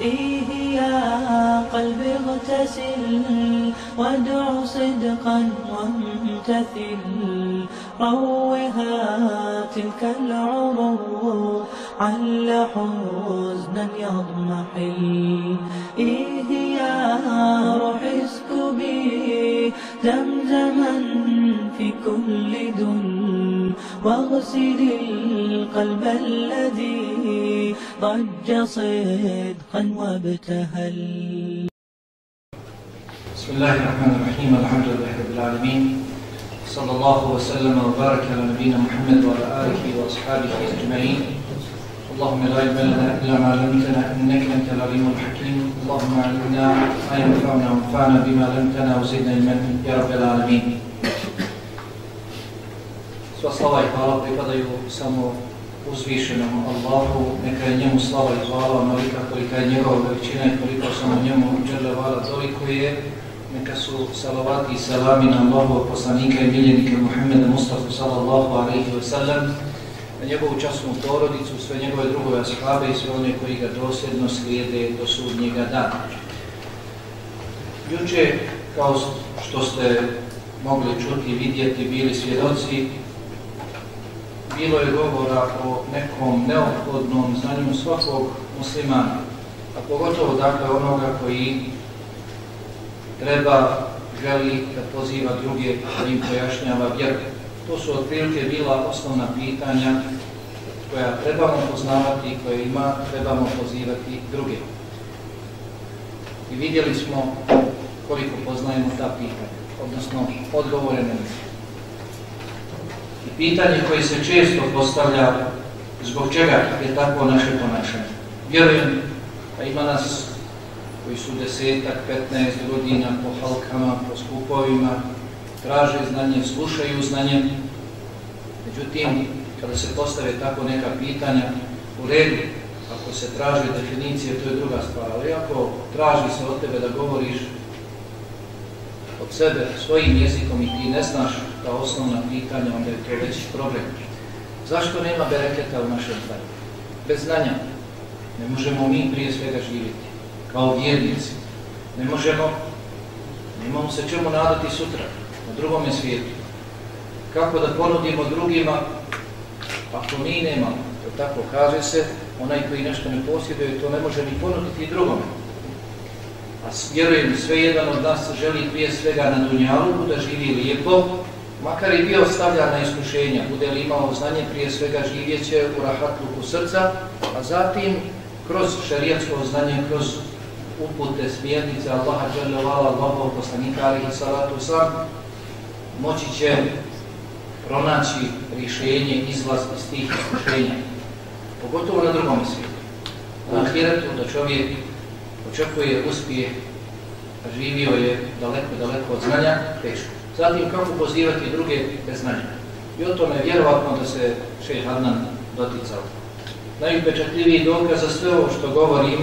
إيه يا قلبي اغتسل وادع صدقا وامتثل. روها تلك العروق عل حزنا يضمحل إيه يا روح اسكبي زمزما في كل دل. واغسل القلب الذي ضج صدقا وابتهل. بسم الله الرحمن الرحيم الحمد لله رب العالمين. صلى الله وسلم وبارك على نبينا محمد وعلى آله وأصحابه أجمعين. اللهم لا علم لنا إلا ما علمتنا إنك أنت العليم الحكيم. اللهم علمنا ما ينفعنا وانفعنا بما علمتنا وزدنا علما يا رب العالمين. Sva slava i hvala pripadaju samo uzvišenom Allahu, neka je njemu slava i hvala onolika kolika je njegova veličina i koliko samo njemu džele vala toliko je neka su salavati i salami na Allahu poslanika i miljenike Muhammeda Mustafa sallallahu alaihi wa sallam na njegovu časnu porodicu, sve njegove drugove ashabe i sve one koji ga dosljedno slijede do sudnjega dana. Juče, kao što ste mogli čuti i vidjeti, bili svjedoci, bilo je govora o nekom neophodnom znanju svakog muslimana, a pogotovo dakle onoga koji treba, želi da poziva druge, da im pojašnjava vjeru. To su otprilike bila osnovna pitanja koja trebamo poznavati i koje ima, trebamo pozivati druge. I vidjeli smo koliko poznajemo ta pitanja, odnosno odgovore na. Pitanje koje se često postavlja zbog čega je tako naše ponašanje. Vjerujem da ima nas koji su desetak, 15 godina po halkama, po skupovima, traže znanje, slušaju znanje. Međutim, kada se postave tako neka pitanja, u redu, ako se traže definicije, to je druga stvar, ali ako traži se od tebe da govoriš od sebe svojim jezikom i ti ne znaš ta osnovna pitanja, onda je to veći problem. Zašto nema bereketa u našem znanju? Bez znanja ne možemo mi prije svega živjeti kao vjernici. Ne možemo, nemamo se čemu nadati sutra, na drugome svijetu. Kako da ponudimo drugima, ako mi nemamo, to tako kaže se, onaj koji nešto ne posjeduje, to ne može ni ponuditi drugome. A vjerujem, sve jedan od nas želi prije svega na dunjalu, da živi lijepo, makar i bio stavljan na iskušenja, bude li imao znanje, prije svega živjeće u rahatluku srca, a zatim kroz šarijatsko znanje, kroz upute, smjernice Allaha dželevala, Allahov poslanika alihi salatu sam, moći će pronaći rješenje, izlaz iz tih iskušenja. Pogotovo na drugom svijetu. Na ahiretu da čovjek očekuje uspjeh, a živio je daleko, daleko od znanja, teško. Zatim kako pozivati druge bez. I o tome vjerovatno da se šeha Adnan doticao. Najupečatljiviji dokaz za sve ovo što govorim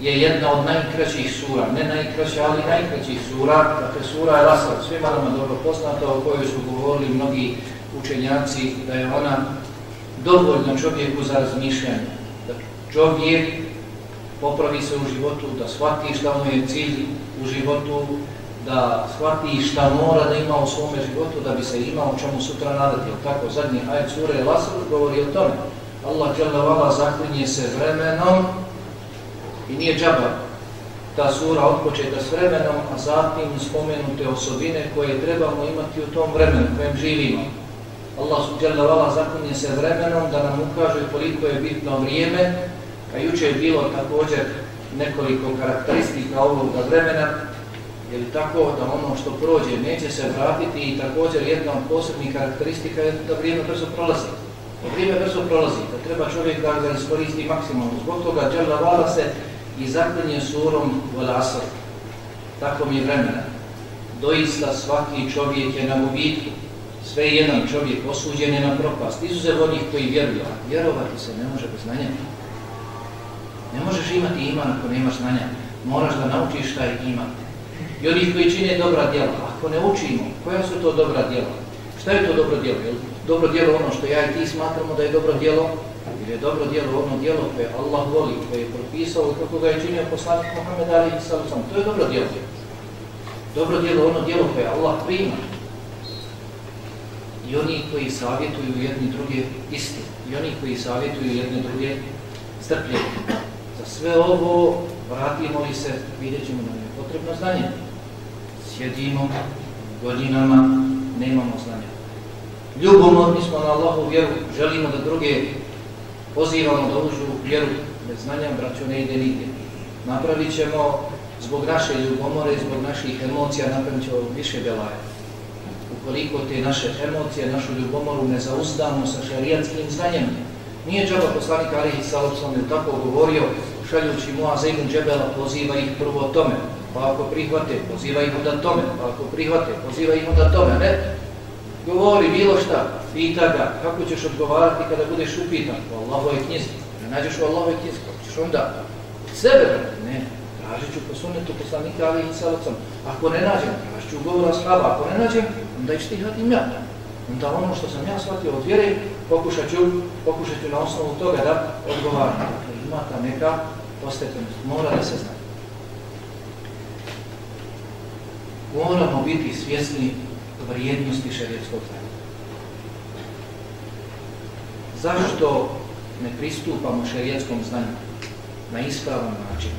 je jedna od najkraćih sura, ne najkraća, ali najkraćih sura, dakle sura je Lasar, svima nama dobro poznata, o kojoj su govorili mnogi učenjaci, da je ona dovoljna čovjeku za razmišljanje. Da čovjek popravi se u životu, da shvati šta mu je cilj u životu, da shvati šta mora da ima u svome životu, da bi se imao čemu sutra nadati. Tako, zadnji ajet sura je Lasar govori o tome. Allah zaklinje se vremenom i nije džaba ta sura odpočeta s vremenom, a zatim spomenute osobine koje trebamo imati u tom vremenu kojem živimo. Allah wa zaklinje se vremenom da nam ukaže koliko je bitno vrijeme, a juče je bilo također nekoliko karakteristika ovoga vremena, je tako da ono što prođe neće se vratiti i također jedna od posebnih karakteristika je da vrijeme brzo prolazi. Da vrijeme brzo prolazi, da treba čovjek da ga iskoristi maksimalno. Zbog toga Jalla se i zaklinje surom Volasar. Tako mi vremena. Doista svaki čovjek je na gubitku. Sve jedan čovjek osuđen je na propast. Izuzev onih koji vjeruju. A vjerovati se ne može bez znanja. Ne možeš imati iman ako nemaš znanja. Moraš da naučiš šta je iman. I onih koji čine dobra djela. Ako ne učimo, koja su to dobra djela? Šta je to dobro djelo? dobro djelo ono što ja i ti smatramo da je dobro djelo? Jer je dobro djelo ono djelo koje Allah voli, koje je propisao i kako ga je činio poslanik Muhammed Ali i Salusom. To je dobro djelo. Dobro djelo ono djelo koje Allah prima. I oni koji savjetuju jedni druge isti. I oni koji savjetuju jedne druge strpljenje. Za sve ovo vratimo li se, vidjet ćemo je potrebno znanje. Sjedimo godinama, nemamo znanja. Ljubomorni smo na Allahu vjeru, želimo da druge pozivamo da uđu vjeru, bez znanja, braću, ne ide nigdje. Napravit ćemo zbog naše ljubomore, zbog naših emocija, napravit ćemo više belaja. Ukoliko te naše emocije, našu ljubomoru ne zauzdamo sa šarijatskim znanjem, nije džaba poslanik Alihi Salopsom je tako govorio, šaljući Muaz ibn Džebela, poziva ih prvo tome, pa ako prihvate, poziva ih onda tome, pa ako prihvate, poziva ih onda tome, ne? Govori bilo šta, pita ga, kako ćeš odgovarati kada budeš upitan u Allahove knjizi. Ne nađeš u Allahove knjizi, kako ćeš onda sebe, ne, tražit ću po sunnetu poslanika Alihi Salopsom. Ako ne nađem, tražit ću govora shaba, ako ne nađem, onda ištihatim ja. Onda ono što sam ja shvatio od vjere, pokušat ću, pokušat ću na osnovu toga da odgovaram. Dakle, ima ta neka postepenost, mora da se zna. Moramo biti svjesni vrijednosti šerijetskog znanja. Zašto ne pristupamo šerijetskom znanju na ispravan način?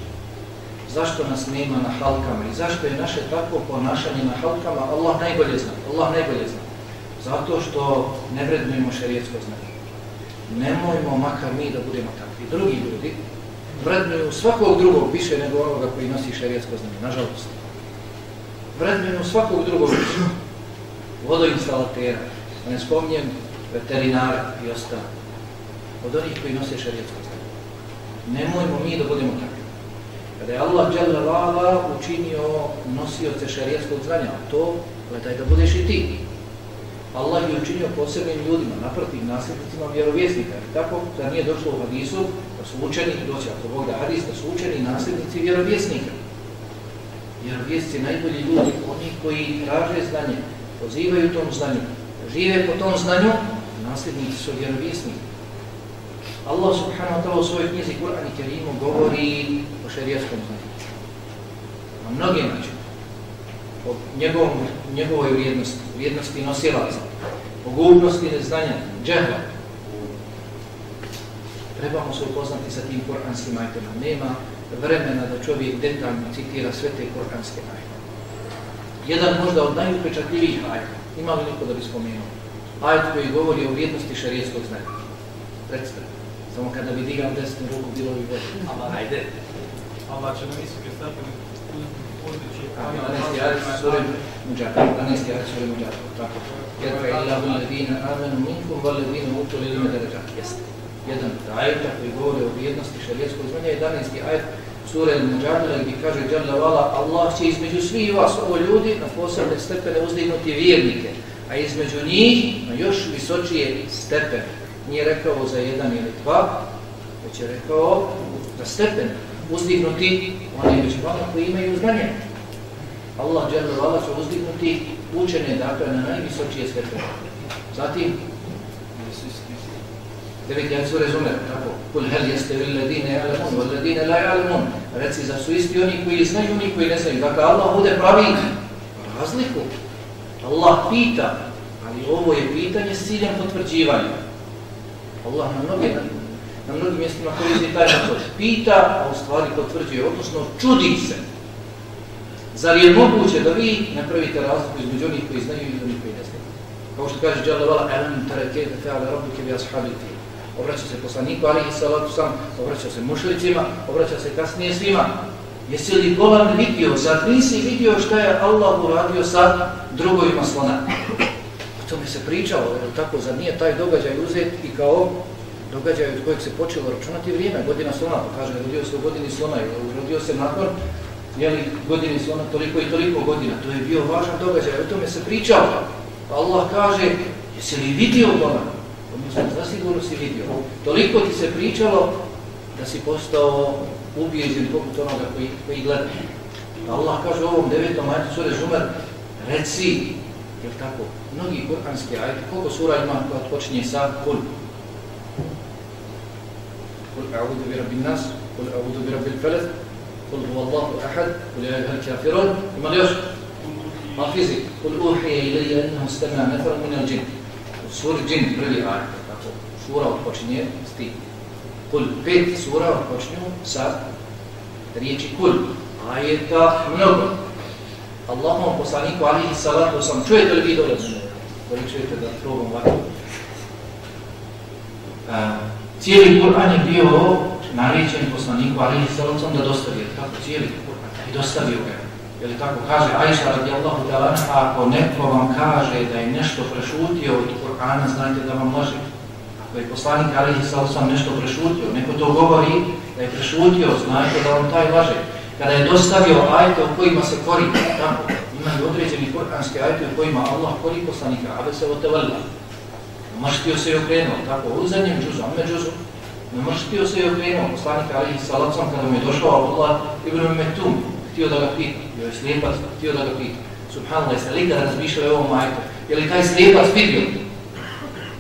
Zašto nas nema na halkama i zašto je naše takvo ponašanje na halkama? Allah najbolje zna, Allah najbolje zna. Zato što ne vrednujemo šerijetsko znanje. Nemojmo makar mi da budemo takvi. Drugi ljudi vrednuju svakog drugog više nego onoga koji nosi šerijetsko znanje, nažalost. Vrednuju svakog drugog. Vodoinstalatera, da ne spominjem veterinara i ostalo. Od onih koji nose šerijetsko znanje. Nemojmo mi da budemo takvi. Kada je Allah dželle učinio nosioce šerijetskog znanja, to gledaj da budeš i ti. Allah je učinio posebnim ljudima, naprotiv nasljednicima vjerovjesnika. Tako da nije došlo u hadisu, da su učeni, doći ako Bog da hadis, da su učeni nasljednici vjerovjesnika. Vjerovjesnici najbolji ljudi, oni koji traže znanje, pozivaju tom znanju, žive po tom znanju, nasljednici su vjerovjesnika. Allah subhanahu wa ta'ala u svojoj knjizi Kur'an i Kerimu govori o šerijaskom znanju. Na mnoge načine o njegovom, njegovoj vrijednosti, vrijednosti nosilaca, pogubnosti neznanja, džehla. Trebamo se upoznati sa tim koranskim ajtema. Nema vremena da čovjek detaljno citira sve te koranske ajte. Jedan možda od najupečatljivijih ajta, ima li niko da bi spomenuo? Ajt koji govori o vrijednosti šarijetskog znanja. Predstavljamo. Samo kada bi digao desnu ruku, bilo bi bolje. Ajde. Allah će nam visoke stepene 12 ajet sure Mujadala, 12 ajet sure Mujadala, tako. Jedva illahu ladina amenu minkum, va ladina utul ilime deređat. Jeste. Jedan ajeta koji govori o vrijednosti šarijetskog znanja, 11. ajet sure Mujadala gdje kaže vala, Allah će između svih vas, ovo ljudi, na posebne stepene uzdignuti vjernike, a između njih na još visočije stepene. Nije rekao za jedan ili dva, već je rekao za stepen uzdignuti oni među vama koji imaju znanje. Allah vala će uzdignuti učene dakle na najvisočije stepene. Zatim Deveti ja su rezumer, tako. Kul hel jeste vi ledine ja'lamun, wal ledine la ja'lamun. Reci za su isti oni koji znaju, oni koji ne znaju. Dakle, Allah bude pravi razliku. Allah pita, ali ovo je pitanje s ciljem potvrđivanja. Allah na mnoge, na mnogim mjestima koristi taj metod. Pita, a u stvari potvrđuje, odnosno čudi se. Zar je moguće da vi napravite razliku između onih koji znaju i onih koji ne znaju? Kao što kaže Jalla Vala, tarake da fe'ala rabbuke bi ashabi. Obraća se poslaniku, ali i salatu sam, obraća se mušlicima, obraća se kasnije svima. Jesi li Bolan vidio, zar nisi vidio šta je Allah uradio sa drugovima slona? O tome se pričalo, jer tako, zar nije taj događaj uzet i kao događaj od kojeg se počelo računati vrijeme, godina slona, pa kaže, rodio se u godini slona, rodio se nakon jeli, godini su ono toliko i toliko godina. To je bio važan događaj, o tome se pričao. Pa Allah kaže, jesi li vidio Boga? Zasigurno si vidio. Toliko ti se pričalo da si postao ubijeđen poput onoga koji, koji gleda. Allah kaže ovom devetom ajtu sure Zumer, reci, jel tako, mnogi kur'anski ajti, koliko sura ima koja počinje sa kul? kul a'udhu bi rabbin nas, kul a'udhu bi rabbil falaq, kul huwa Allahu ahad, kul ja ayyuhal kafirun. Ima li još? Hafizi, kul uhiya ilayya annahu istama'a nafarun min al-jinn. Suri džin prvi ajet, tako. Sura odpočinje s tim. Kul pet sura odpočinju sa riječi kul. Ajeta mnogo. Allahom poslaniku alihi salatu sam. Čujete li vi dole? Da li čujete da probam ovako? cijeli Kur'an je bio naređen poslaniku alihi salatu sam da dostavi. Tako cijeli Kur'an. I dostavio ga. Je li tako kaže Aisha radijallahu ta'ala ako neko vam kaže da je nešto prešutio od Kur'ana, znajte da vam laže. Ako je poslanik alihi sam nešto prešutio, neko to govori da je prešutio, znajte da vam taj laže kada je dostavio ajte u kojima se kori, tako, imaju određeni koranski ajte u kojima Allah kori poslanika, abe se otevalla. Namrštio se i okrenuo, tako, u zadnjem džuzu, ame džuzu, namrštio se i okrenuo, poslanika alihi salacom, kada mu je došao Allah ibn Metum, htio da ga pita, bio je slijepac, htio da ga pita. Subhanallah, jeste li kada razmišljao o ovom ajtu, je li taj slijepac vidio?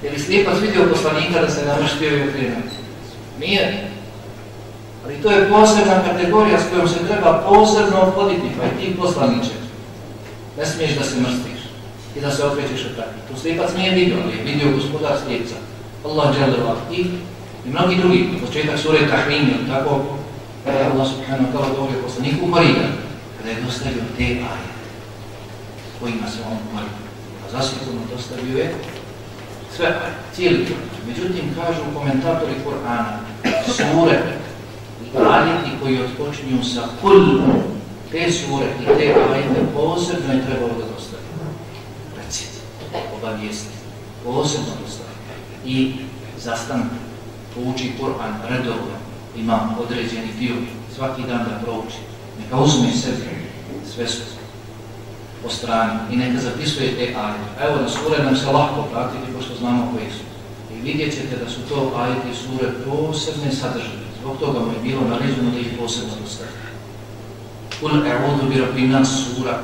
Je li slijepac vidio poslanika da se namrštio i okrenuo? Nije, Ali to je posebna kategorija s kojom se treba posebno obhoditi, pa i ti poslaniče. Ne smiješ da se mrstiš i da se okrećeš od takvih. Tu slijepac nije vidio, ali je vidio gospodar slijepca. Allah dželeva i, i mnogi drugi. Početak sure Tahrim, tako kada Allah subhanahu wa ta'ala govorio poslaniku Marija, kada je dostavio te aje kojima se on mori. A zasigurno dostavio je sve aje, cijeli. Međutim, kažu komentatori Kur'ana, sure, ajeti koji odpočinju sa kul, te sure i te ajete posebno je trebalo da dostavi. Recite, obavijesti, posebno dostavi. I zastan, pouči Kur'an redovno, ima određeni dio, svaki dan da prouči. Neka uzme sebi sve su po strani i neka zapisuje te ajete. Evo da sure nam se lahko pratiti, pošto znamo koji su. I vidjet ćete da su to ajeti sure posebne sadržane. Zbog toga mu je bilo naređeno da ih posebno dostavi. Kul e'udu bi rabbi nas sura.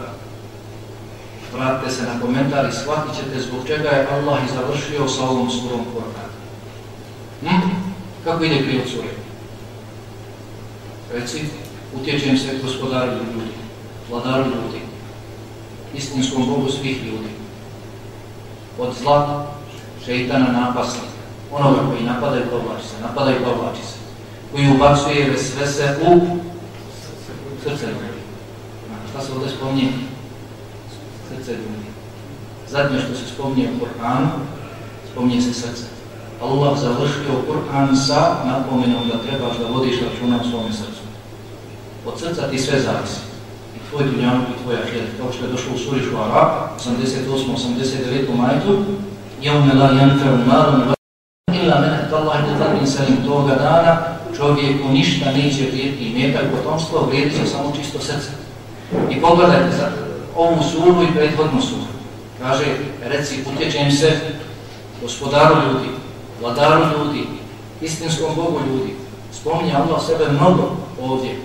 Vratite se na komentar i shvatit ćete zbog čega je Allah i završio sa ovom surom Kur'an. Hm? Kako ide prijed sure? Reci, utječem se gospodaru ljudi, vladaru ljudi, istinskom Bogu svih ljudi. Od zla, šeitana napasnika, onoga koji napada i povlači se, napada i povlači se koji ubacuje vesvese u srce ljudi. Šta se ovdje spominje? Srce ljudi. Zadnje što se spominje u Koranu, spominje se srce. Allah završio Kur'an sa napomenom da trebaš da vodiš računa u svome srcu. Od srca ti sve zavisi. I tvoj dunjavnik i tvoj ahiret. Kao što je došlo u suri Šuara, 88-89 majtu, jevme la janferu malun illa menet Allah i tadbin salim toga dana, čovjeku ništa neće vrijediti i metak potomstvo, vrijedi se samo čisto srce. I pogledajte za ovu suru i prethodnu suru. Kaže, reci, utječem se gospodaru ljudi, vladaru ljudi, istinskom Bogu ljudi. Spominje Allah sebe mnogo ovdje.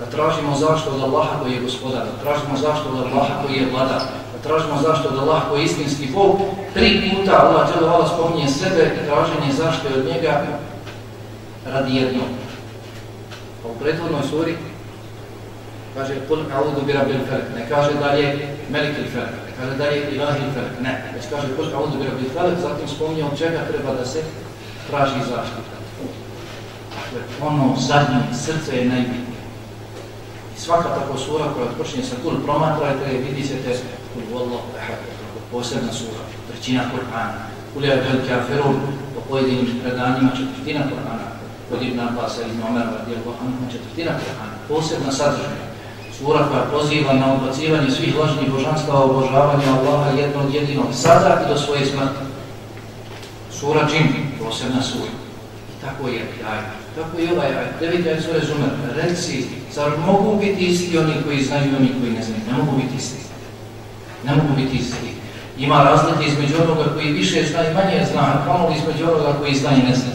Da tražimo zašto od Allaha koji je gospodar, da tražimo zašto od Allaha koji je vladar, da tražimo zašto od Allaha koji je istinski Bog. Tri puta Allah dželovala spominje sebe i traženje zašto od njega radi jednog. A u prethodnoj suri kaže kul a'udhu bi rabbil falak, ne kaže dalje melik il falak, ne kaže dalje ilahi il falak, ne, već kaže kul a'udhu bi rabbil falak, zatim spominje od čega treba da se traži zaštita. Dakle, ono zadnje srce je najbitnije. Svaka tako sura koja počinje sa kul promatrajte i vidit ćete kul wallahu ahad, posebna sura, trećina Kur'ana, kul je vel kafirun, po pojedinim predanjima četvrtina Kur'ana, od Ibn Abbas i Omer anhu četvrtina Kur'ana, posebna sadržaja. Sura koja poziva na odbacivanje svih lažnih božanstava, obožavanje Allaha jednog jedinog sada i do svoje smrti. Sura Džin, posebna sura. I tako je aj. Tako je ovaj aj. Deveti aj sura Zumer. Reci, zar mogu biti isti oni koji znaju i oni koji ne znaju? Ne mogu biti isti. Ne mogu biti isti. Ima razlike između onoga koji više zna i manje zna, a kamo između onoga koji zna i ne zna.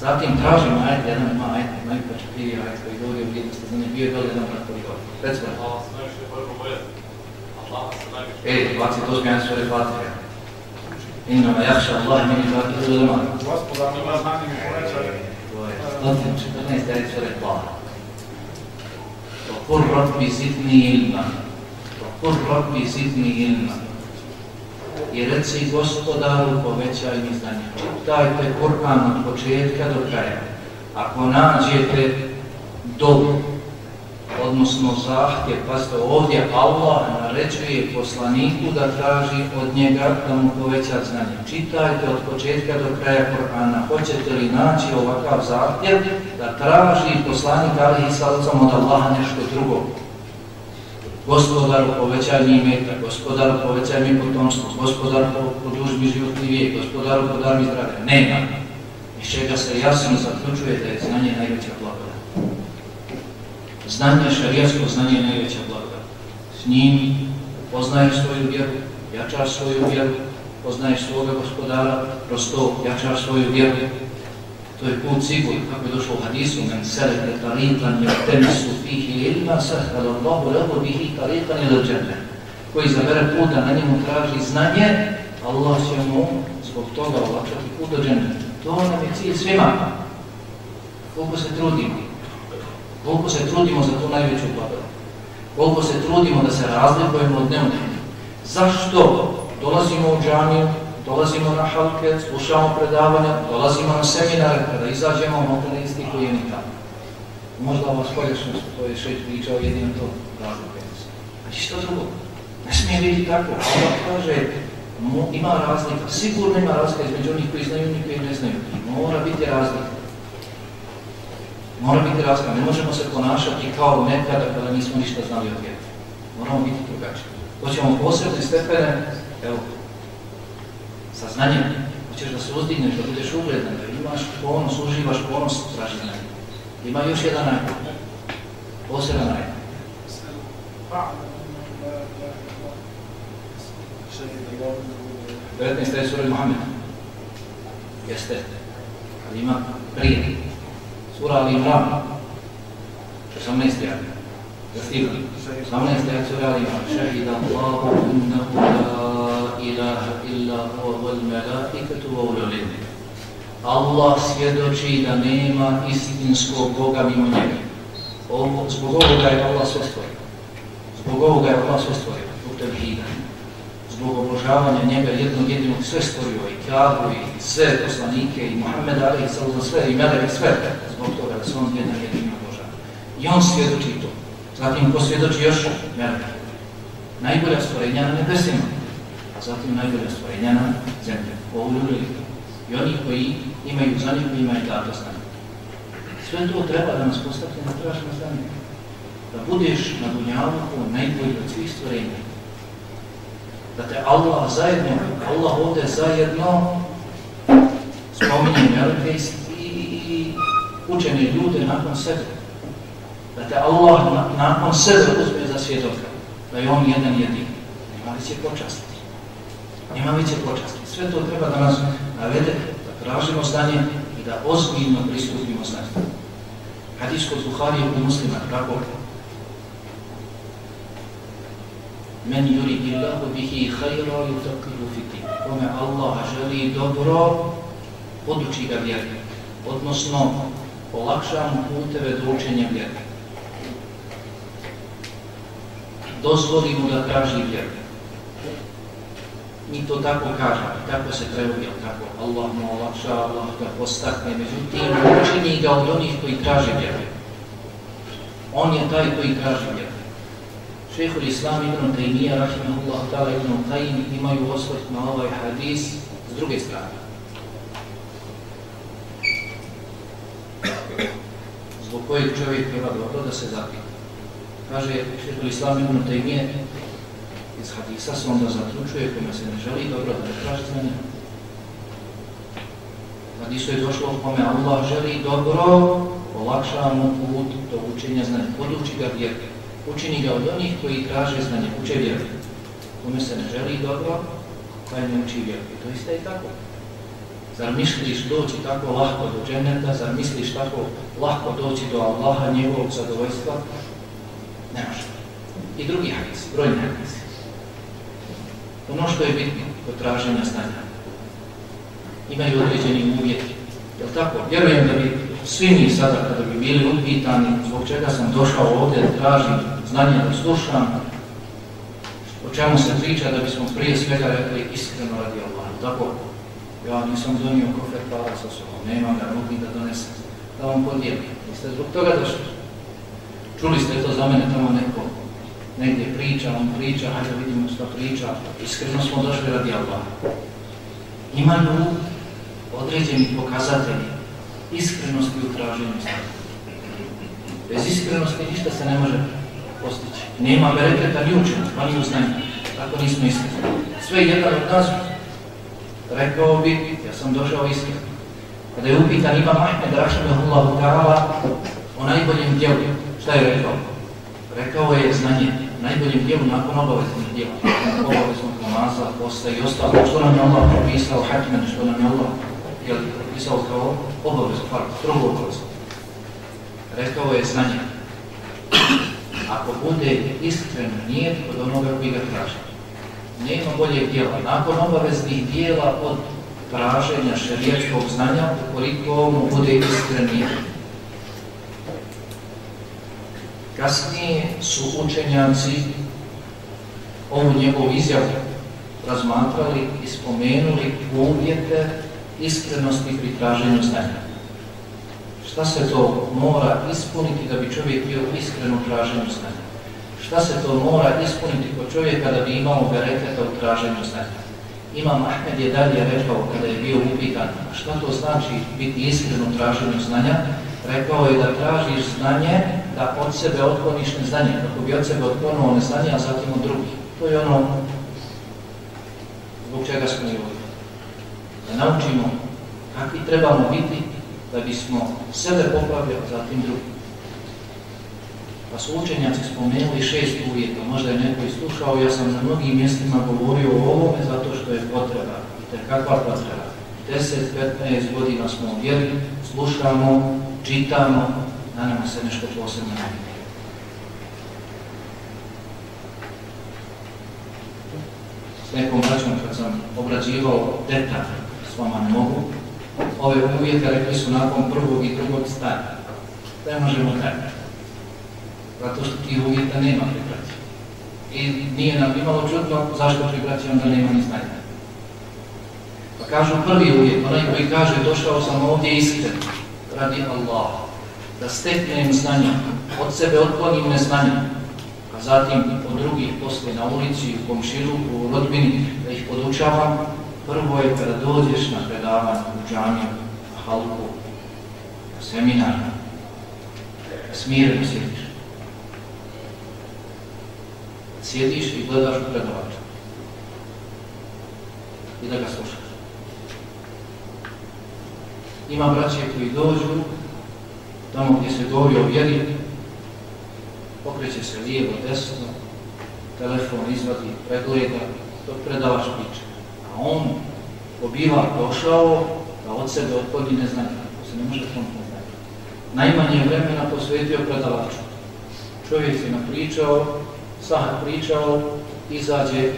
Zatim tražimo ajet, jedan ima ajet, najpočetljiviji ajet koji govori o vrijednosti, za ne bio je dole jedan brat koji govori. Recimo. Allah se najviše prvo boje. Allah se najviše. E, 28 ajet sura Fatiha. Innama jakša Allah min ibadih ulema. Gospodar, nema znanje mi povećaj To je. 114. ajet sura Taha. وقل رب زدني علما وقل رب زدني علما i reci gospodaru povećaj mi znanje. Čitajte Kur'an od početka do kraja. Ako nađete dobu, odnosno zahtjev, pazite ovdje Allah naređuje poslaniku da traži od njega da mu poveća znanje. Čitajte od početka do kraja Kur'ana. Hoćete li naći ovakav zahtjev da traži poslanik ali i salcom od Allaha nešto drugo? Gospodaru povećaj mi imeta, gospodaru povećaj mi potomstvo, gospodaru produži mi životni vijek, gospodaru podar mi zdravlje. Nema. Iz čega se jasno zaključuje da je znanje najveća blagodat. Znanje, šarijasko znanje je najveća blagodat. S njim poznaješ svoju vjeru, jačaš svoju vjeru, poznaješ svoga gospodara, prosto jačaš svoju vjeru, to je put sigur, kako je došlo u hadisu, men seleke tariqan yahtemisu fihi ilma sahhala Allahu lahu bihi tariqan ila džene. Koji zabere put da na njemu traži znanje, Allah će mu zbog toga olakšati put do džene. To nam je cilj svima. Koliko se trudimo, koliko se trudimo za tu najveću blagodat, koliko se trudimo da se razlikujemo od dnevne. Zašto dolazimo u džamiju, dolazimo na halke, slušamo predavanja, dolazimo na seminare, kada izađemo, možda ne isti koji je ni tamo. Možda ova spoljašnost, to je šeć pričao, jedino to razlikuje se. Znači što drugo? Ne smije biti tako. Allah kaže, ima razlika, sigurno ima razlika između onih koji znaju i koji ne znaju. Mora biti razlika. Mora biti razlika. Ne možemo se ponašati kao nekada kada nismo ništa znali od vjeta. Moramo biti drugačiji. Hoćemo posebne stepene, evo, sa znanjem, hoćeš da se uzdigneš, da budeš ugledan, da imaš ponos, uživaš ponos, traži znanje. Ima još jedan najbolj, poseban najbolj. Devetnaest je sura Muhammed. Jeste. Kad ima prije. Sura Ali Imran. 18. ajat. Jastiva. 18. ajat sura Ali Imran. Šahida Allahu innahu la ilaha illa huwa wal malaikatu wa ulul ilmi. Allah svjedoči da nema istinskog Boga mimo njega. Zbog ovoga je Allah sve stvorio. Zbog ovoga je Allah sve stvorio. Zbog tevhida. Zbog obožavanja njega jednog jedinog sve stvorio. I Kjabu i sve poslanike i Muhammed Ali i sve i Melek i sve. Zbog toga da se on jedan jedini obožava. I on svjedoči to. Zatim ko svjedoči još? Melek. Najbolja stvorenja na nebesima. A zatim najbolja stvorenja na zemlji. Ovo ljudi. I oni koji imaju za njih, koji imaju dato znanje. Sve to treba da nas postavlja na tražno znanje. Da budeš na dunjavu najbolji od svih stvorenja. Da te Allah zajedno, Allah ovdje zajedno spominje meleke i učene ljude nakon sebe. Da te Allah na, nakon sebe uzme za svjedoka. Da je on jedan jedin. Nema li će počastiti. Nema li će počastiti. Sve to treba da nas navede, da tražimo znanje i da ozbiljno pristupimo znanje. Hadis kod Buhari i muslima, kako? Men yuri illahu bihi khayra yutaqihu fiti. Kome Allah želi dobro, poduči ga vjeri. Odnosno, olakša mu puteve do učenja vjeri. Dozvoli mu da traži vjeru. Mi to tako kažemo, tako se prevodi, tako Allah mu olakša, Allah ga postakne, međutim, učini ga od onih koji traže vjeru. On je taj koji traži vjeru. Šehhul Islam ibn Taymiyyah, rahimahullah ta'ala ibn Qayyim, imaju osvrt na ovaj hadis s druge strane. Zbog kojeg čovjek treba dobro da se zapita. Kaže Šehhul Islam ibn Taymiyyah, iz hadisa se onda zaključuje kome se ne želi dobro da ne traži znanje. Hadisu je došlo kome Allah želi dobro, olakša mu put do učenja znanja, poduči ga vjerke, učini ga od onih koji traže znanje, uče vjerke. Kome se ne želi dobro, taj ne uči vjerke. To isto je tako. Zar misliš doći tako lahko do dženeta, zar misliš tako lahko doći do Allaha, njegovog zadovoljstva? Ne može. I drugi hadis, brojni hadisi. Ono što je bitno kod traženja znanja. Imaju određeni uvjeti. Jel tako? Vjerujem da bi svi mi sada kada bi bili upitani zbog čega sam došao ovdje da tražim znanje da slušam, o čemu se priča da bismo prije svega rekli iskreno radi Allah. Tako, ja nisam donio kofer para sa sobom, nemam ga, mogu da donesem, da vam podijelim. Vi ste zbog toga došli. Čuli ste to za mene tamo neko negdje priča, on priča, hajde vidimo što priča, iskreno smo došli radi Allah. Imaju određeni pokazatelji iskrenosti u traženju. Bez iskrenosti ništa se ne može postići. Nema bereketa ni učenja, pa ni u znanju. Tako nismo iskreni. Sve jedan od nas rekao bi, ja sam došao iskren. Kada je upitan Imam Ahmed Rašimahullahu ta'ala o najboljem djelu, šta je rekao? Rekao je znanje, najboljem dijelu nakon obaveznih dijela. Obaveznog namaza, posta i ostalo. Što nam je Allah propisao, hakmen, što nam je Allah jel, propisao kao obavezu, fakt, strogo obavezu. Rekao je znanje. Ako bude iskren nije od onoga koji ga traži. Nema boljeg dijela. Nakon obaveznih dijela od traženja šeriječkog znanja, ukoliko mu bude iskren nije. Kasnije su učenjaci ovu njegovu izjavu razmatrali i spomenuli uvjete iskrenosti pri traženju znanja. Šta se to mora ispuniti da bi čovjek bio iskren u traženju znanja? Šta se to mora ispuniti kod čovjeka da bi imao bereketa u traženju znanja? Imam Ahmed je dalje rekao kada je bio upitan šta to znači biti iskren u traženju znanja, rekao je da tražiš znanje, da od sebe otkloniš neznanje, kako bi od sebe otklonuo neznanje, a zatim od drugih. To je ono zbog čega smo i ovdje. Da naučimo kakvi trebamo biti da bismo sebe popravili, a zatim drugih. Pa su učenjaci spomenuli šest uvjeta, možda je neko islušao, ja sam na mnogim mjestima govorio o ovome zato što je potreba, te kakva potreba. 10-15 godina smo uvjeli, slušamo, čitamo, na nama se nešto posebno ne S nekom braćom kad sam obrađivao detalj, s vama ne mogu, ove uvjete rekli su nakon prvog i drugog stanja. Ne možemo tako. Zato što tih uvjeta nema braći. I nije nam imalo čudno zašto braći onda nema ni znanja. Pa kažu prvi uvjet, onaj koji kaže došao sam ovdje iskren, radi Allah, da steknem znanja, od sebe otklonim neznanje, a zatim od drugih posle na ulici, u komšilu, u rodbini, da ih podučavam, prvo je kada dođeš na predavanje u džamiju, na halku, na seminar, smirno sjediš. Sjediš i gledaš u predavača i da ga slušaš. Ima braće koji dođu tamo gdje se govori o vjeri, pokreće se lijevo, desno, telefon izvadi, pregleda, to predavač priča. A on pobiva došao da od sebe otpodi neznanje, to se ne može pomoći neznanje. Najmanje vremena posvetio predavaču. Čovjek se napričao, sahat pričao, izađe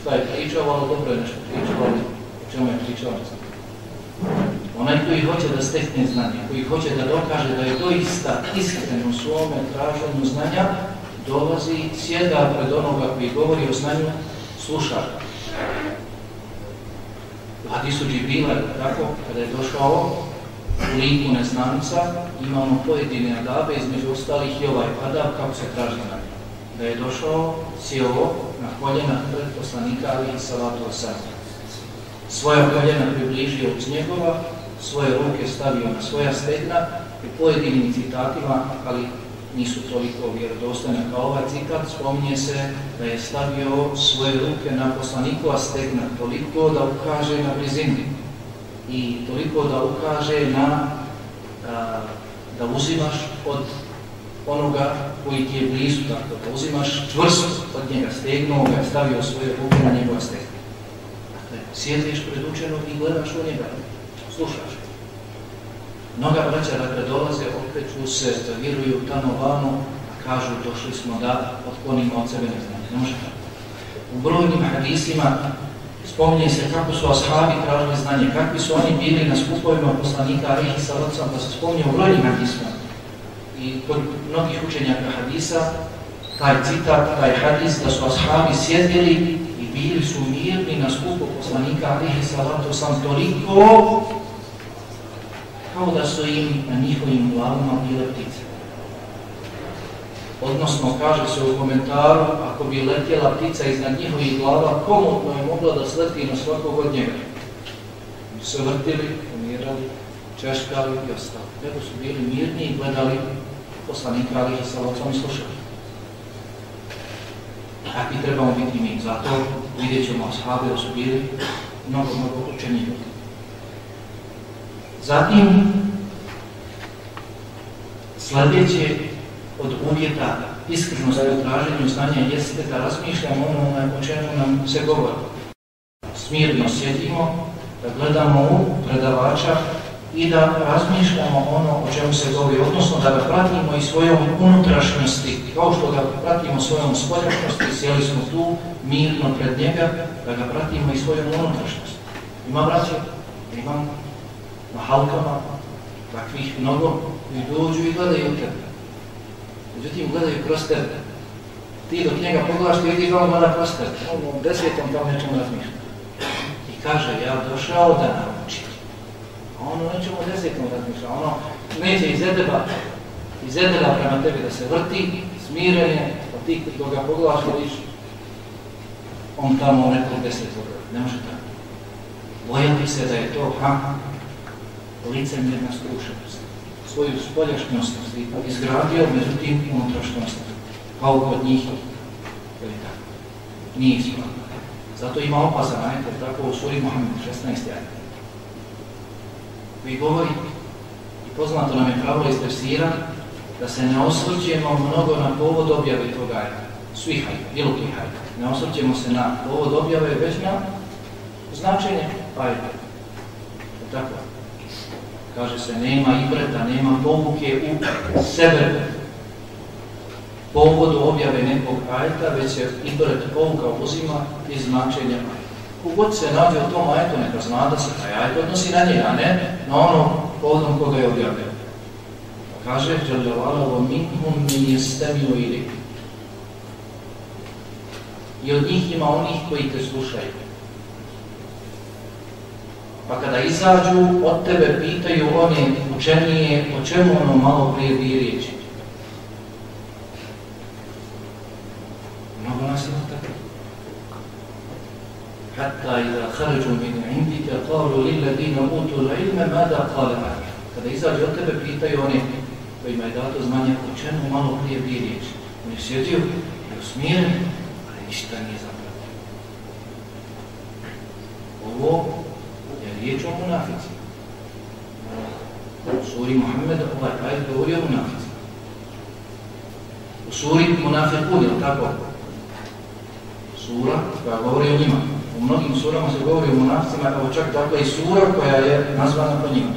šta je pričao, ali dobro je nešto pričao, ali o čemu je pričao. Onaj koji hoće da stekne znanje, koji hoće da dokaže da je doista iskren u svome traženju znanja, dolazi, sjeda pred onoga koji govori o znanju, sluša. U hadisu Džibrila, tako, kada je došao u liku neznanca, imamo pojedine adabe, između ostalih i ovaj adab kako se traži znanje. Da je došao, sjeo na koljena pred poslanika, ali i salatu osadu. Svoja koljena približio uz njegova, svoje ruke stavio na svoja stegna u pojedinim citatima, ali nisu toliko vjerodostojne kao ovaj citat, spominje se da je stavio svoje ruke na poslanikova stegna toliko da ukaže na blizini i toliko da ukaže na a, da uzimaš od onoga koji ti je blizu, tako da uzimaš čvrst od njega stegnuo, ga stavio svoje ruke na njegova stegna. Dakle, sjediš pred učenom i gledaš u njega slušaš. Mnoga braća dakle dolaze, okreću se, vjeruju tamo vamo, a kažu došli smo da otklonimo od sebe neznanje. Ne može. U brojnim hadisima Spominje se kako su ashabi tražili znanje, kakvi su oni bili na skupovima poslanika Alihi Salocam, pa se spominje u brojnim hadisma. I kod mnogih učenjaka hadisa, taj citat, taj hadis, da su ashabi sjedili i bili su mirni na skupu poslanika Alihi Salocam toliko kao da su im na njihovim glavama bile ptice. Odnosno, kaže se u komentaru, ako bi letjela ptica iznad njihovih glava, komotno je mogla da sleti na svakog od njega. Se vrtili, umirali, češkali i ostali. Nego su bili mirni i gledali poslanika Ali i Salocom i slušali. Takvi trebamo biti mi. Zato vidjet ćemo ashabi da su bili mnogo, mnogo učeni ljudi. Zatim, sljedeće od uvjeta iskrenosti u traženju znanja jeste da razmišljamo ono o čemu nam se govori. Smirno sjedimo, da gledamo u predavača i da razmišljamo ono o čemu se govori, odnosno da ga pratimo i svojom unutrašnjosti, kao što ga pratimo svojom spoljašnjosti, sjeli smo tu mirno pred njega, da ga pratimo i svojom unutrašnjosti. Ima braće, imam na halkama takvih mnogo i dođu i gledaju tebe. Međutim, gledaju kroz tebe. Ti dok njega pogledaš, ti vidiš on gleda kroz tebe. On u desetom tamo nečemu razmišlja. I kaže, ja došao da naučim. A ono nečemu u desetom razmišlja. Ono neće iz edeba, iz edeba prema tebi da se vrti, smirenje, pa ti kod ga pogledaš, on tamo u nekom desetom. Ne može tako. Bojati se da je to, ha, licemjerna skrušenost svoju spoljašnjost izgradio, međutim unutrašnjost, kao kod njih, je tako? Nije ispravno. Zato ima opazan ajte, tako u suri Muhammed 16. Vi govori, i poznato nam je pravilo iz tefsira, da se ne osvrćemo mnogo na povod objave toga ajta. Svih ajta, bilo ajta. Ne osvrćemo se na povod objave, već na značenje ajta. Tako kaže se, nema ibreta, nema pouke u sebe povodu objave nekog ajta, već se ibret pouka uzima iz značenja Kogod se nađe u tom ajtu, neka zna da se taj ajt odnosi na njega, ne na ono povodom koga je objavio. Pa kaže, Đaljalalovo minhum mi jestemio ili. I od njih ima onih koji te slušaju. Pa kada izađu, od tebe pitaju one učenije o čemu ono malo prije bi riječi. Hatta iza kharaju min indika qalu lil ladina utul ilma mada qala Kada izađu od tebe pitaju oni kojima je dato znanje o čemu malo prije bi riječi. Oni sjedio i usmijeni, ali ništa nije zapravo. Ovo riječ o munaficima. U suri Muhammeda ovaj ajet govori o munaficima. U suri Munafiqun, je tako? Sura koja govori o njima. U mnogim surama se govori o munaficima, evo čak dakle i sura koja je nazvana po njima.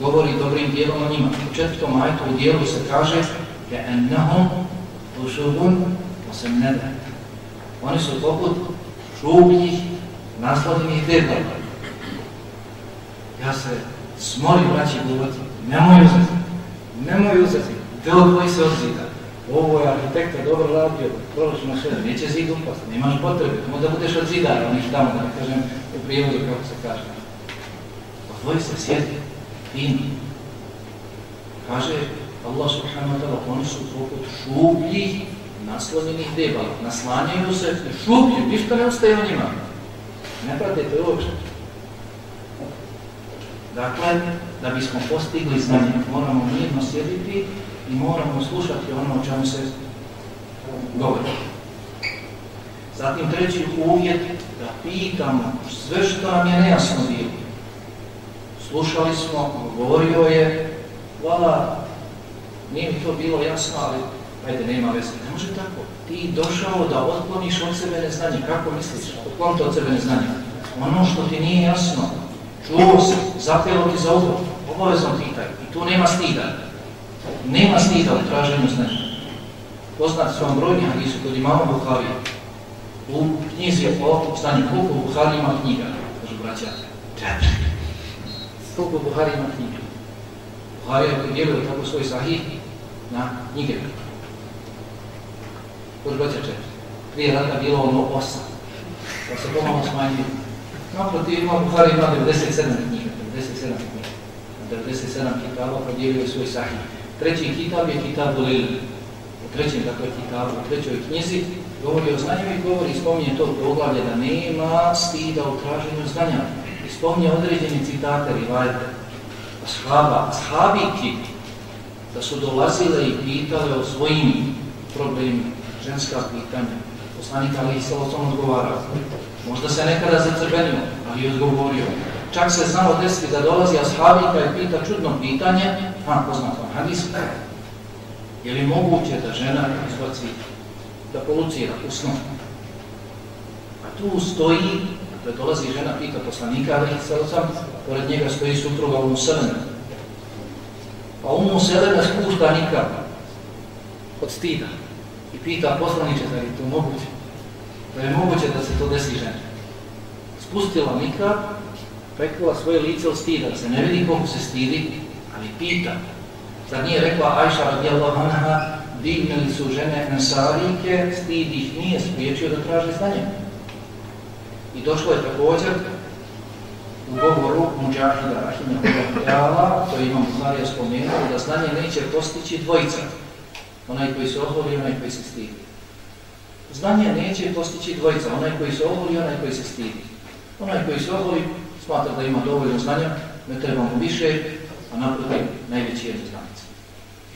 Govori dobrim dijelom o njima. U četvrtom ajetu u dijelu se kaže je ennahum ušubun osemnede. Oni su poput šubljih naslovljenih debala. Ja se smolim braći govoriti, nemoj uzeti, nemoj uzeti, deo koji se odzida. Ovo je arhitekta dobro radio, prolači na sve, neće zid upast, nemaš potrebe, možda budeš od zidara, onih tamo, da kažem, u prijevodu kako se kaže. Odvoji se, sjedi, fini. Kaže Allah subhanahu wa ta'ala, oni su poput šubljih naslonjenih debala, naslanjaju se šublje, ništa ne ostaje o njima. Ne pratite uopšte. Dakle, da bismo postigli znanje, moramo mirno sjediti i moramo slušati ono o čemu se govori. Zatim treći uvjet da pitamo sve što nam je nejasno bilo. Slušali smo, govorio je, hvala, nije mi to bilo jasno, ali ajde, nema veze. Ne može tako. Ti došao da otkloniš od sebe neznanje. Kako misliš? Otklonite od sebe neznanje. Ono što ti nije jasno, čuo se, zapelo ti za ovo, obavezno pitaj. I tu nema stida. Nema stida u traženju znanja. Poznati su vam brojni hadisu kod imamo Buharije. U knjizi je po stanju koliko Buhari ima knjiga, kažu braća. Koliko Buhari ima knjiga? Buhari je dijelio tako svoj sahih na knjige. Kažu braća četiri. Prije rata bilo ono osam, pa se pomalo smanjio. Naprotiv ima Buhari ima 97 knjiga, 97 knjiga. 97 kitaba podijelio svoj sahih. Treći kitab je kitab Lili. U trećem, dakle, kitabu, u trećoj knjizi govori o znanju i govori i spominje to poglavlje da nema stida u traženju znanja. I spominje određeni citate rivajte. Ashaba, ashabiki, da su dolazile i pitale o svojim problemima, ženska pitanja. Poslanik Ali o tom odgovarao. Možda se nekada zacrbenio, ali je odgovorio. Čak se znalo desiti da dolazi ashabika i pita čudno pitanje, a poznato hadis, je li moguće da žena izbaci, da polucira u snu? A tu stoji, da dolazi žena, pita poslanika, ali sam, pored njega stoji supruga Umu Selena. A Umu Selena spušta nikad od stida i pita poslaniče da je to moguće. Da je moguće da se to desi žena. Spustila nikad, prekrila svoje lice od stida, da se ne vidi koliko se stidi, ali pita. Zar nije rekla Ajša radijallahu anha, dignuli su žene ensarike, stid ih nije spriječio da traže znanje. I došlo je također u govoru Mujahida Rahimahullah to imam Buharija spomenuo, da znanje neće postići dvojica. Onaj koji se oholi onaj koji se stidi. Znanje neće postići dvojica, onaj koji se oholi onaj koji se stidi. Onaj koji se oholi smatra da ima dovoljno znanja, ne treba mu više, a naprotiv najveći je neznanic.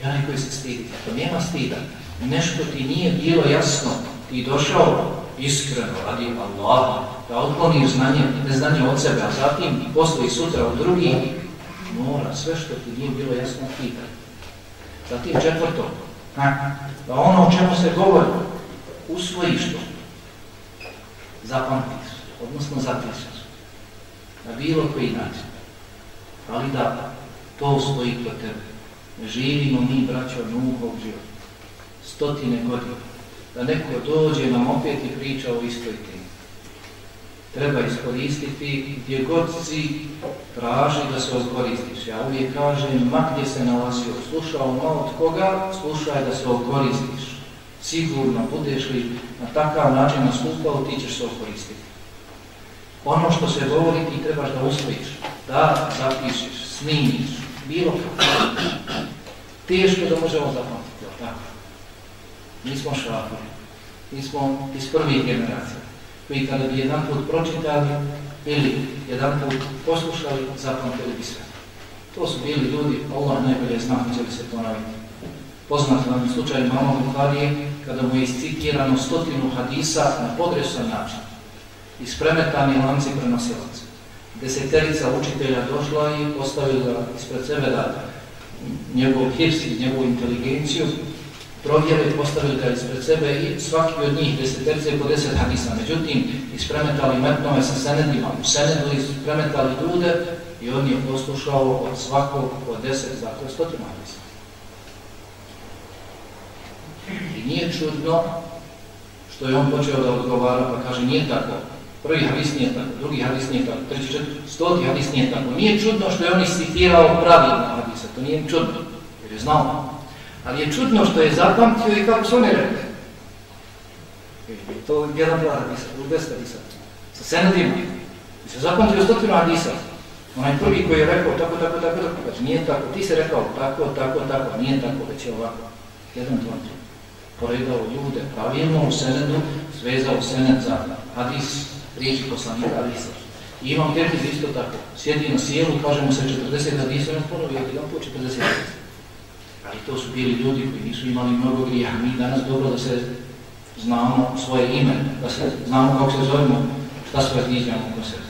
I onaj koji se stidi, to nema stida. Nešto ti nije bilo jasno, ti došao iskreno radi Allaha, da otkloniš znanje, neznanje od sebe, a zatim i posle i sutra od drugih, mora sve što ti nije bilo jasno pitati. Zatim četvrto, da ono o čemu se govori, usvojiš to, zapamtiš, odnosno zapišeš na bilo koji način. Ali da to stoji kod tebe. Živimo mi, braćo, nuhog života. Stotine godina. Da neko dođe nam opet i priča o istoj temi. Treba iskoristiti gdje god si traži da se okoristiš. Ja uvijek kažem, ma gdje se nalazio, slušao ma od koga, slušaj da se okoristiš. Sigurno budeš li na takav način nastupao, ti ćeš se okoristiti. Ono što se govori ti trebaš da usvojiš, da zapišiš, snimiš, bilo kako. Teško da možemo zapamtiti, jel tako? Mi smo šafari, mi smo iz prvih generacija, koji kada bi jedan put pročitali ili jedan put poslušali, zapamtili bi sve. To su bili ljudi, Allah najbolje zna, će li se ponoviti. Poznat vam slučaj Mama Bukharije, kada mu je iscitirano stotinu hadisa na podresan način ispremetani lanci prenosilaca. Deseterica učitelja došla i postavila ispred sebe da njegov hirs i njegovu inteligenciju provjeri, postavili ga ispred sebe i svaki od njih deseterice po deset hadisa. Međutim, ispremetali metnove sa senedima, u senedu ispremetali ljude i on je poslušao od svakog po deset, zato je stotima hadisa. I nije čudno što je on počeo da odgovara, pa kaže nije tako. Prvi hadis nije tako, drugi hadis nije tako, treći, četiri, stoti hadis nije tako. Nije čudno što je on iscitirao pravilno hadisa, to nije čudno, jer je znao. Ali je čudno što je zapamtio i kako su oni rekli. To je jedan dva hadisa, drugi deset hadisa. Sa senedima. I se zapamtio stotinu hadisa. Onaj prvi koji je rekao tako, tako, tako, tako, nije tako. Ti se rekao tako, tako, tako, nije tako, već je ovako. Jedan, dva, tri. Poredao ljude pravilno u senedu, svezao sened za hadis, riječi poslanika Alisa. I imam termiz isto tako. Sjedi na sjelu, kažemo se 40 hadisa, ne ponovi jedan po 40 hadisa. Ali to su bili ljudi koji nisu imali mnogo grija. Mi danas dobro da se znamo svoje ime, da se znamo kako se zovemo, šta sve knjižnjamo oko sebe.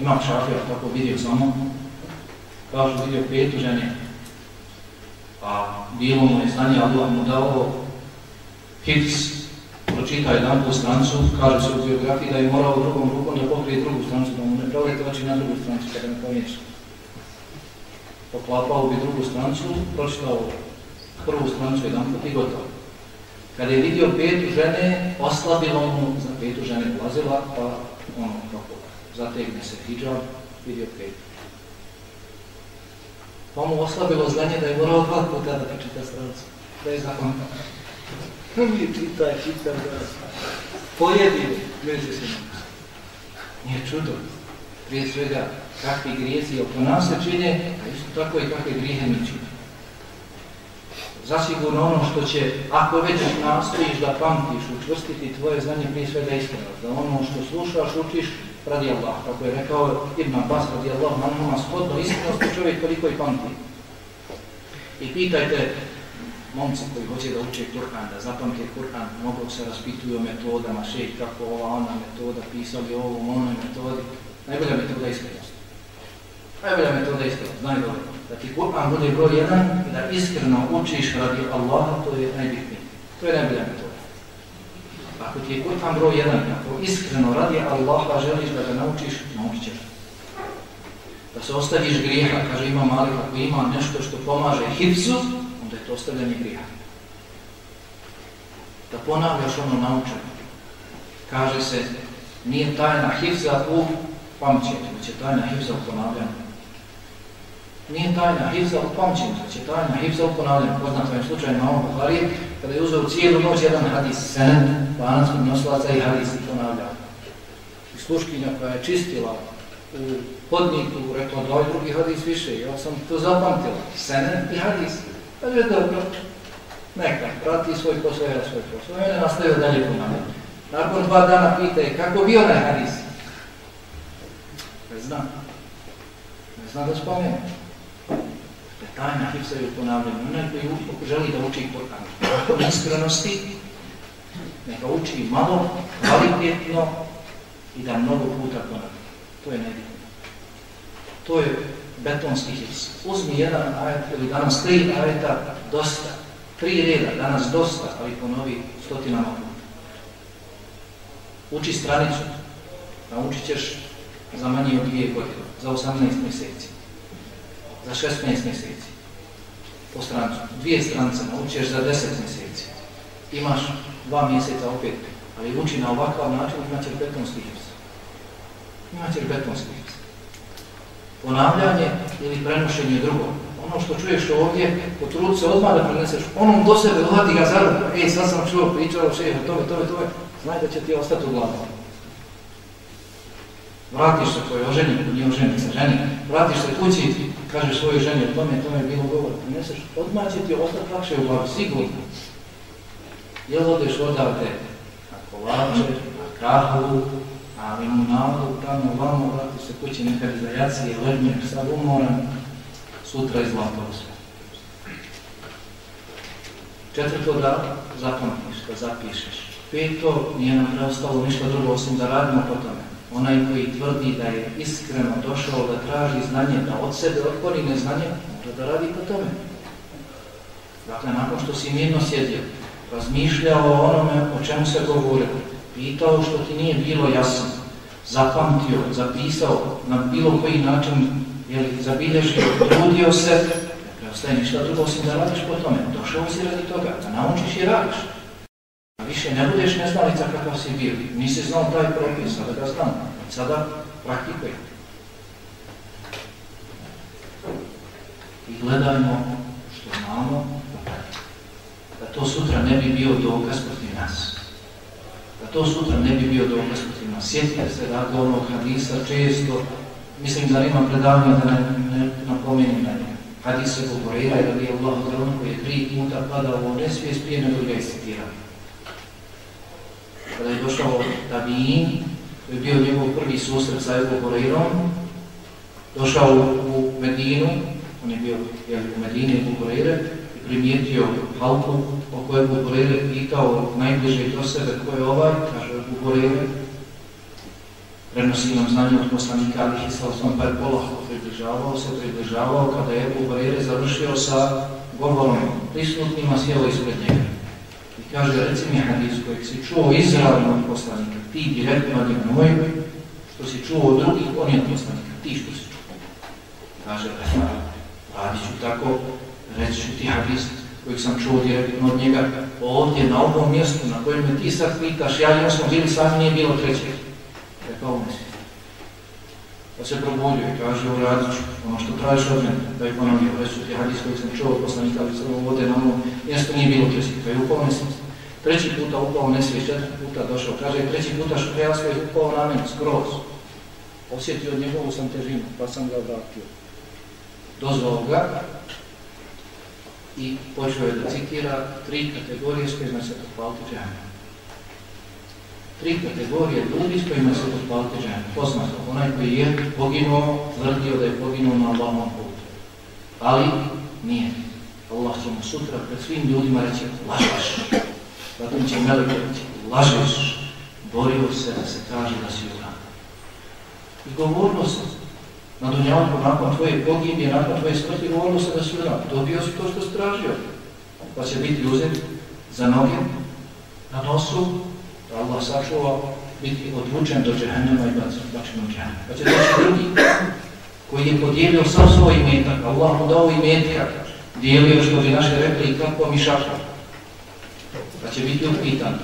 Imam šafija, tako vidio samo, kažu vidio petu žene, a bilo mu je znanje, Allah mu dao hits, pročita po strancu, kaže se u biografiji da je morao drugom rukom da pokrije drugu strancu, da mu ne prolete oči na drugu strancu kada ne pomiješa. Poklapao bi drugu strancu, pročitao prvu strancu jedan put i gotovo. Kada je vidio petu žene, oslabilo mu za petu žene ulazila, pa ono kako zategne se hijab, vidio petu. Pa mu oslabilo znanje da je morao dva puta da čita strancu. Da je zakon. Mi čitaj, čitaj, da pojedi među se Nije čudo. Prije svega, kakvi grijezi oko nas se čine, a isto tako i kakve grijehe mi čine. Zasigurno ono što će, ako već nastojiš da pamtiš, učvrstiti tvoje znanje prije svega iskreno, da ono što slušaš, učiš, radi Allah. Kako je rekao Ibn Abbas radi Allah, manhuma shodno iskrenosti čovjek koliko i pamti. I pitajte momci koji hoće da uče Kur'an, da zapamte Kur'an, mnogo se raspituju o metodama, šejh, kako ova ona metoda, pisali ovo, onoj metodi. Najbolja metoda iskrenost. Najbolja metoda iskrenost, dobro. Da ti Kur'an bude broj jedan i da iskreno učiš radi Allaha, to je najbitnije. To je najbolja metoda. Ako ti je Kur'an broj jedan, ako iskreno radi Allaha želiš da ga naučiš, naučit ćeš. Da se ostaviš grijeha, kaže ima mali, ako ima nešto što pomaže hipsu, onda je to ostavljanje grija. Da ponavljaš ono naučeno. Kaže se, nije tajna hifza u pamćenju, već je tajna hifza u ponavljanju. Nije tajna hifza u pamćenju, već je tajna hifza u ponavljanju. Poznat vam slučaj na ovom Buhari, kada je uzeo cijelu noć jedan hadis, sen, lanac noslaca i hadis i ponavljao. I sluškinja koja je čistila u podniku, rekla da ovaj drugi hadis više, ja sam to zapamtila, senen i hadis. Kaže, dobro, neka, prati svoj posao, ja svoj posao. On je nastavio dalje ponavljati. Nakon dva dana pita kako bio onaj hadis? Ne znam. Ne znam da spomenu. Je tajna hipsa je u ponavljanju. Onaj koji želi da uči Kur'an. Iskrenosti, neka uči malo, kvalitetno i da mnogo puta ponavlja. To je nebitno. To je betonski hips. Uzmi jedan ajet ili danas tri ajeta, dosta. Tri reda, danas dosta, ali ponovi stotinama puta. Uči stranicu, naučit ćeš za manje od dvije godine, za 18 mjeseci, za 16 mjeseci, po strancu. Dvije stranice naučiš za 10 mjeseci. Imaš dva mjeseca opet, ali uči na ovakav način, imaćeš betonski hips. Imaćeš betonski hips ponavljanje ili prenošenje drugog. Ono što čuješ ovdje, potrudi se odmah da preneseš, onom do sebe uhvati ga za ruku. Ej, sad sam čuo, pričao šeha, tome, tome, tome, znaj da će ti ostati u glavu. Vratiš se tvoj oženje, nije oženje se ženi, vratiš se kući, kažeš svojoj ženi, o tome, tome je bilo govor, preneseš, odmah će ti ostati lakše u glavi, sigurno. Jel odeš odavde na kolače, na krahu, ali mu navodu tamo vamo, vrati se kući nekad za jacije, legnje, sad umoran, sutra izlapao sve. Četvrto da zapamtiš, da zapišeš. Peto, nije nam preostalo ništa drugo osim da radimo po tome. Onaj koji tvrdi da je iskreno došao da traži znanje, da od sebe otpori neznanje, mora da radi po tome. Dakle, nakon što si mirno sjedio, razmišljao o onome o čemu se govorilo, pitao što ti nije bilo jasno, zapamtio, zapisao na bilo koji način, je zabilježio, trudio se, ne preostaje ništa drugo osim da radiš po tome. Došao si radi toga, da naučiš i radiš. A više ne budeš neznalica kakav si bio. Nisi znao taj propis, sada ga znam. Sada praktikuj. I gledajmo što znamo, da to sutra ne bi bio dokaz protiv nas da to sutra ne bi bio dokaz protiv. Sjetite se dakle onog hadisa često, mislim da nema predavanja da ne, ne napomenim na njega. Hadis se govorira da je Allah od koji je tri puta padao u nesvijest prije nego ga iscitirao. Kada je došao Tabin, koji je bio njegov prvi susret sa Ebu Horeirom, došao u Medinu, on je bio jel, u Medini Ebu i primijetio halku o kojoj Buhurere pitao najbliže do sebe ko je ovaj, kaže Buhurere, prenosi nam znanje od poslanika Ali Hislavom, pa je polako približavao se, približavao, kada je Buhurere završio sa govorom prisutnima sjelo ispred njega. I kaže, reci mi hadis kojeg si čuo izravno od poslanika, ti direktno od moj, što si čuo od drugih, on je od poslanika, ti što si čuo. Kaže, radit ću tako, reći ću ti hadis, kojeg sam čuo direktno od njega, ovdje na ovom mjestu na kojem me ti sad pitaš, ja i smo bili sami, nije bilo trećeg. Rekao mi si. Pa se probudio i kaže, uradit ću ono što tražiš od mene, da je ponovio, su ti hadis koji sam čuo od poslanika, ali sam ovdje na ovom mjestu nije bilo trećeg, pa je upao nesvijest. Treći puta upao nesvijest, četiri puta došao, kaže, treći puta šutrijansko je upao na mene, skroz. Osjetio njegovu sam težinu, pa sam ga vratio. Dozvao ga i počeo je da citira tri kategorije s kojima se potpaliti džahnem. Tri kategorije ljudi s kojima se potpaliti džahnem. Poznato, onaj koji je poginuo, tvrdio da je poginuo na Allahom putu. Ali nije. Allah će mu sutra pred svim ljudima reći lažeš. Zatim će Melike reći lažeš. Borio se da se kaže da si uran. I govorilo se na Dunjavku nakon tvoje pogibije, nakon tvoje smrti, govorilo se da si. Dobio si to što si tražio. Pa će biti uzet za noge, na nosu, da Allah sačuva, biti odvučen do džehennema i bačen u. Pa će doći drugi koji je podijelio sam svoj imetak, Allah mu dao imetak, dijelio što bi naše rekli kako mi šaka. Pa će biti upitan,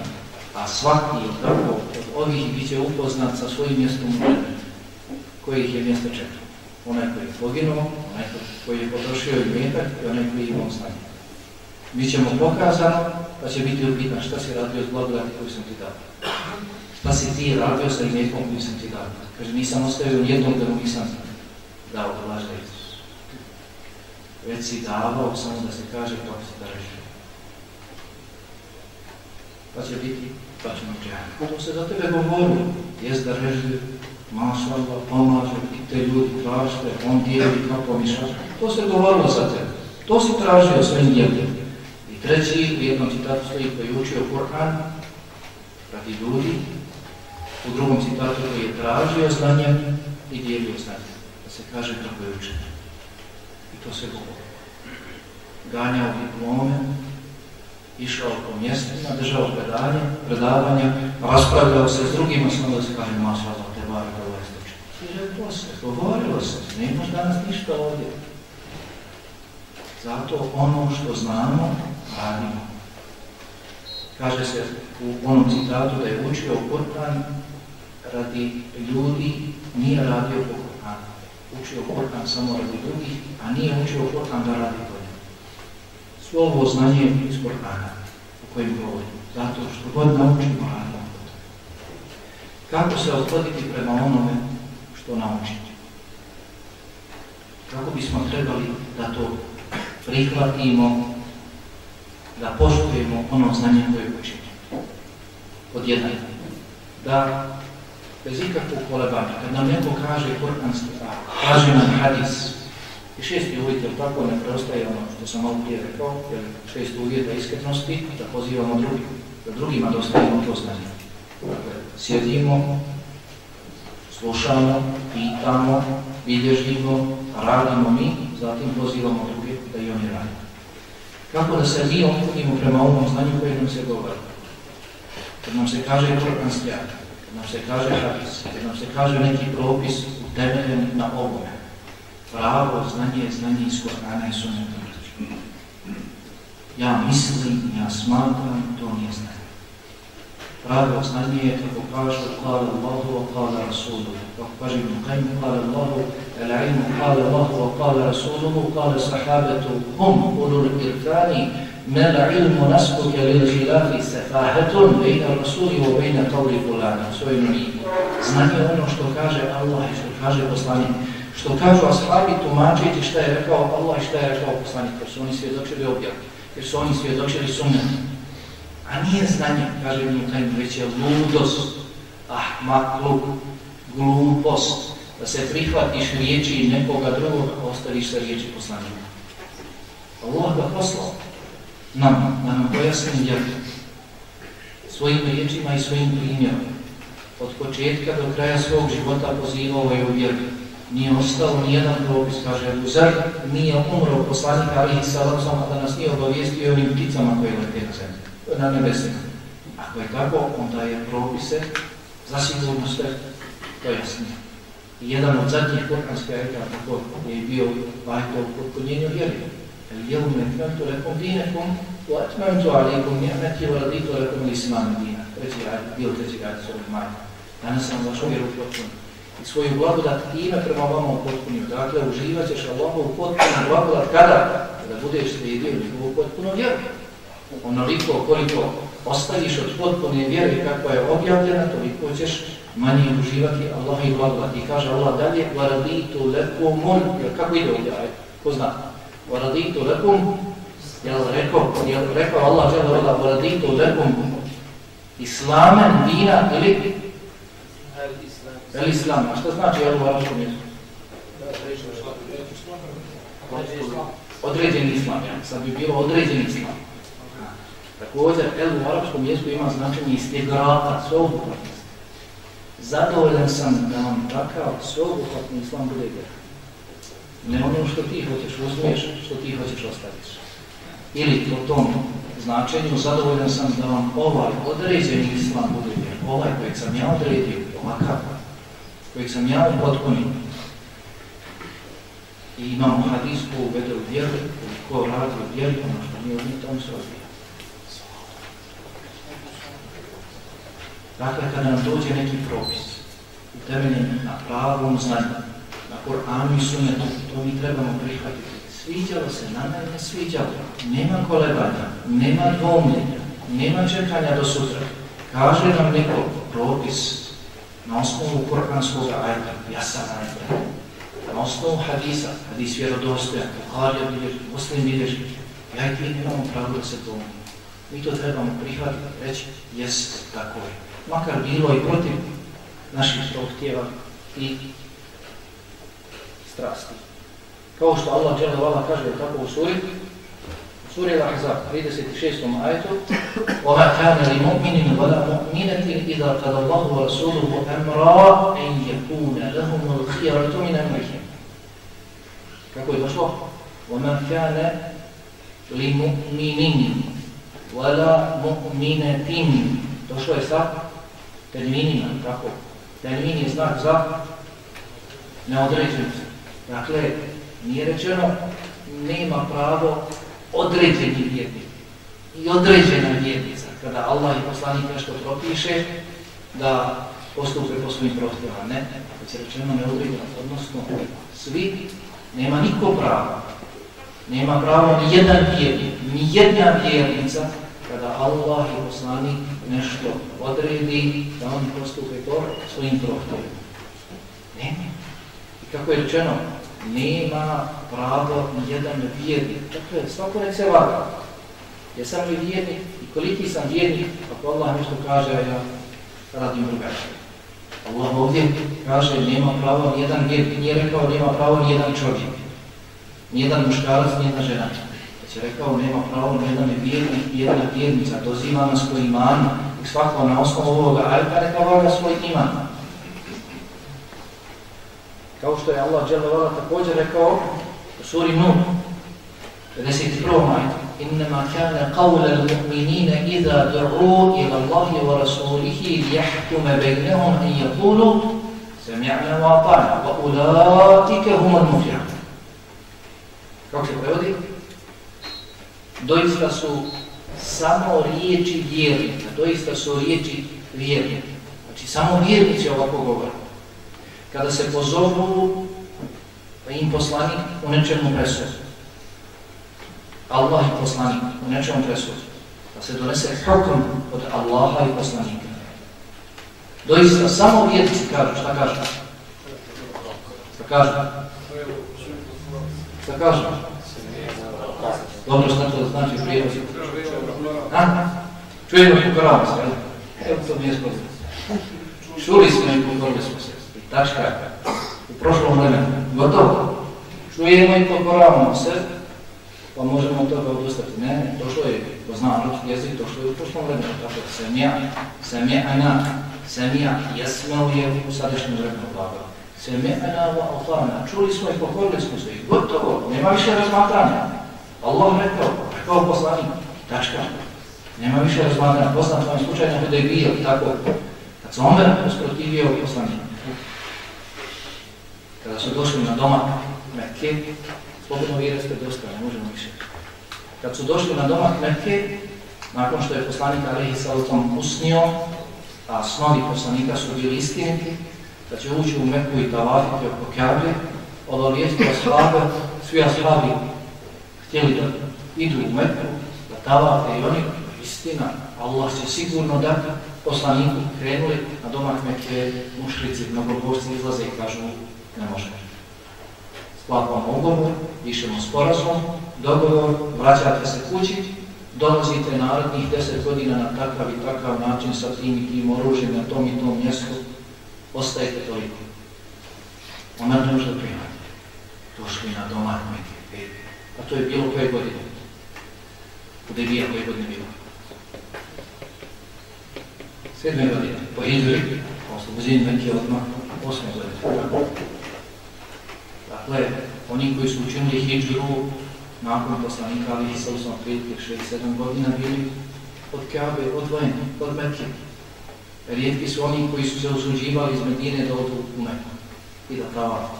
a svaki od ovih bit će upoznat sa svojim mjestom u džehennem koji ih je mjesto čekao. Onaj koji je poginuo, onaj koji je potrošio imetak i onaj koji je imao stanje. Mi ćemo pokazano, pa će biti upitan šta si radio s blagodati koju sam ti dao. Šta si ti radio sa imetkom koju sam ti dao. Kaže, nisam ostavio nijednog da mu nisam dao da laže Isus. Već si davao samo da se kaže kako si da rešio. Pa će biti, pa ćemo džahati. To se za tebe govorilo, jes da reži maša Allah, pomaže te ljudi, tražite, on dijeli kako miša. To se govorilo za tebe. To si tražio svojim djelima. I treći, u jednom citatu stoji koji je učio Kur'an, radi ljudi, u drugom citatu koji je tražio znanje i dijelio znanje. Da se kaže kako je učen. I to se govori. Ganjao diplome, išao po mjestima, držao predanje, predavanja, raspravljao se s drugima, samo da se kaže maša Allah, te bar da slučaj. I rekao se, govorilo se, nemaš danas ništa ovdje. Zato ono što znamo, radimo. Kaže se u onom citatu da je učio Kur'an radi ljudi, nije radio po Kur'anu. Učio Kur'an samo radi drugih, a nije učio Kur'an da radi po njemu. Svo ovo znanje iz Kur'ana o kojem govorim. Zato što god naučimo, radimo. Kako se odhoditi prema onome što naučiti? Kako bismo trebali da to prihvatimo, da poštujemo ono znanje koje učimo. Od jedan, da bez ikakvog kolebanja, kad nam neko kaže kur'anski kaže nam hadis, i šesti uvjet, jer tako ne preostaje ono što sam malo prije rekao, jer šest uvjeta iskrenosti, da pozivamo drugim, da drugima dostavimo to znanje. Dakle, sjedimo, slušamo, pitamo, bilježimo, radimo mi, zatim pozivamo druge da i oni radi. Kako da se mi oputimo prema ovom znanju koje nam se govori? Kad nam se kaže kur'anski akt, kad nam se kaže hadis, kad nam se kaže neki propis utemeljen na ovome, pravo znanje je znanje iz Kur'ana i. Ja mislim, ja smatram, to nije znanje Pravo znanje je kako kaže kala Allahu, kala Rasuluhu. Kako kaže Ibn Qaym, kala Allahu, العلم قال الله وقال رسوله قال الصحابة هم أولو الإركان ما العلم نسبك للخلاف سفاهة بين الرسول وبين قول فلان سوينوني Znanje je ono što kaže Allah i što kaže poslanik. Što kažu ashabi tumačiti šta je rekao Allah i šta je rekao poslanik, jer su oni svjedočili objav, jer su oni svjedočili sunnet. A nije znanje, kaže Ibn Qayyim, već je ludost, ahmakluk, glupost, da se prihvatiš riječi nekoga drugog, a ostaviš se riječi poslanika. Allah ga poslao nam, da nam pojasni vjeru svojim riječima i svojim primjerom. Od početka do kraja svog života pozivao je u vjeru. Nije ostao nijedan propis, kaže Abu Zar, nije umro poslanika alihi salam, a da nas nije obavijestio onim pticama koje lete na zemlji, na nebesima. Ako je tako, onda je propise zasigurno sve pojasnije. I jedan od zadnjih kuranskih ajta tako je bio vajto u potpunjenju vjeri. Jevme etmentu lekom dinekom, u etmentu alikum njemeti u raditu lekom lismanu dina. Treći ajta, bio treći ajta s ovim ajta. Danas sam vašu vjeru potpunio. I svoju blagodat ime prema vama u potpunju. Dakle, uživat ćeš Allahovu potpunu blagodat kada? Kada budeš slijedio njegovu potpunu vjeru Onoliko koliko ostaviš od potpune vjere kakva je objavljena, toliko ćeš manje uživati Allah i blagodat. I kaže Allah dalje, وَرَدِيتُ لَكُمُ Kako ide ovdje? Ko zna? وَرَدِيتُ لَكُمْ Jel rekao, jel rekao Allah žele vela وَرَدِيتُ لَكُمْ Islamen, dina ili El Islam. A što znači jel u arabskom jeziku? Određeni Islam, ja. Sad bi bilo određeni Islam. Također, el u arapskom jeziku ima značenje istigrata, sveobuhvatnost. Zadovoljan sam da vam takav sveobuhvatni Islam bude vjeran. Ne ono što ti hoćeš uzmiješ, što ti hoćeš ostaviš. Ili po tom značenju zadovoljan sam da vam ovaj određeni islam bude vjer, ovaj kojeg sam ja odredio, ovakav, kojeg sam ja upotpunio. I imamo hadis ko uvede u vjeru, ko radi u vjeru, ono što nije odnije, tom se odbija. Dakle, kada nam dođe neki propis, utemeljen na pravom znanju, na Koranu i Sunnetu, to mi trebamo prihvatiti. Sviđalo se nama ili ne sviđalo, nema kolebanja, nema dvomljenja, nema čekanja do sutra. Kaže nam neko propis na osnovu Koranskog ajta, jasan ajta, na osnovu hadisa, hadis vjerodostojan, Buharija bilješ, Muslim ja i ti nemamo pravo da se. Mi to trebamo prihvatiti, reći, jes, tako je. Makar bilo i protiv naših prohtjeva i strasti. Kao što Allah dželle vala kaže tako u suri suri Al-Ahzab 36. ajetu: "Wa ma kana li mu'minin wa la mu'minatin idha qada Allahu wa rasuluhu amra an yakuna lahum al-khiyaratu min amrihim." Kako je došlo? "Wa ma kana li mu'minin la mu'minatin." Došlo je sa terminima, tako? Termin je znak za neodređenost. Dakle, nije rečeno nema pravo određeni vjernik i određena vjernica. Kada Allah i poslanik nešto propiše, da postupe po svojim prohtjevama. Ne, već je rečeno neodređeno, odnosno svi, nema niko pravo. Nema pravo ni jedan vjernik, ni jedna vjernica, kada Allah i poslanik nešto odredi, da oni postupe po svojim prohtjevama. Nema. I kako je rečeno, nema pravo ni jedan vjernik. Dakle, svako nek se vaga. Jesam li vjernik i koliki sam vjernik, ako Allah nešto kaže, ja radim drugačije. Allah ovdje kaže, nema pravo ni jedan vjernik, nije rekao, nema pravo ni jedan čovjek. Ni jedan muškarac, ni jedna žena. Je rekao, nema pravo ni jedan vjernik, ni jedna vjernica. Doziva nas svoj iman i svako na osnovu ovoga ajka neka vaga svoj iman. Kao što je Allah dželle također rekao u suri Nur 51. ajetu Innama kana qawla al-mu'minina idha du'u ila Allahi wa rasulihi liyahkuma baynahum an yaqulu sami'na wa ata'na wa ulaika hum al-muflihun. Kako se? Doista su samo riječi vjernika, doista su riječi vjernika. Znači samo vjernici ovako govore kada se pozovu pa im poslanik u nečemu presudi. Allah i poslanik u nečemu presudi. Da se donese hukm od Allaha i poslanika. Doista, samo vjernici kažu, šta kažu? Šta kažu? Šta kažu? Dobro, šta to znači prijevod? Ha? Čujemo i pokoravamo se, jel? Evo to mi je. Čuli smo i pokorili smo se. Tačka. U prošlom vremenu. Gotovo. Čujemo i pokoravamo se, pa možemo od toga odustati. Ne, ne, došlo je, ko zna ruski jezik, došlo je u prošlom vremenu. Tako da semija, semija ana, semija, jesmeo je u sadašnjem vremenu blaga. Semija ana wa alfana. Čuli smo i pokorili smo se. Gotovo. Nema više razmatranja. Allah rekao, rekao poslanik. Tačka. Nema više razmatranja. Poznat vam slučaj kada je bio tako. Kad se Omer usprotivio poslanik kada su došli na domak Mekke, slobodno vi jeste dosta, ne možemo više. Kad su došli na domak Mekke, nakon što je poslanik Alihi Salatom usnio, a snovi poslanika su bili istiniti, da će ući u Meku i tavafiti oko Kabe, obavijestio ashabe, svi ashabi htjeli da idu u Meku, da tavate i oni, istina, Allah će sigurno dati poslaniku krenuli na domak Mekke mušrici, mnogobožci izlaze i kažu ne možemo. Sklapamo ugovor, pišemo sporazum, dogovor, vraćate se kući, dolazite narednih deset godina na takav i takav način sa tim i tim oružjem na tom i tom mjestu, ostajete toliko. Ona ne može da primati. Došli na domak Mekke. A to je bilo koje godine? Gde bija koje godine bilo? Sedme godine, po Hidri, oslobođenju Mekke odmah, osme godine. Dakle, oni koji su učinili Hidru nakon poslanika Ali Isa usam prilike 6-7 godina bili od Kabe, odvojeni, od Mekke. Rijetki su oni koji su se osuđivali iz Medine da odu u Meku i da tava.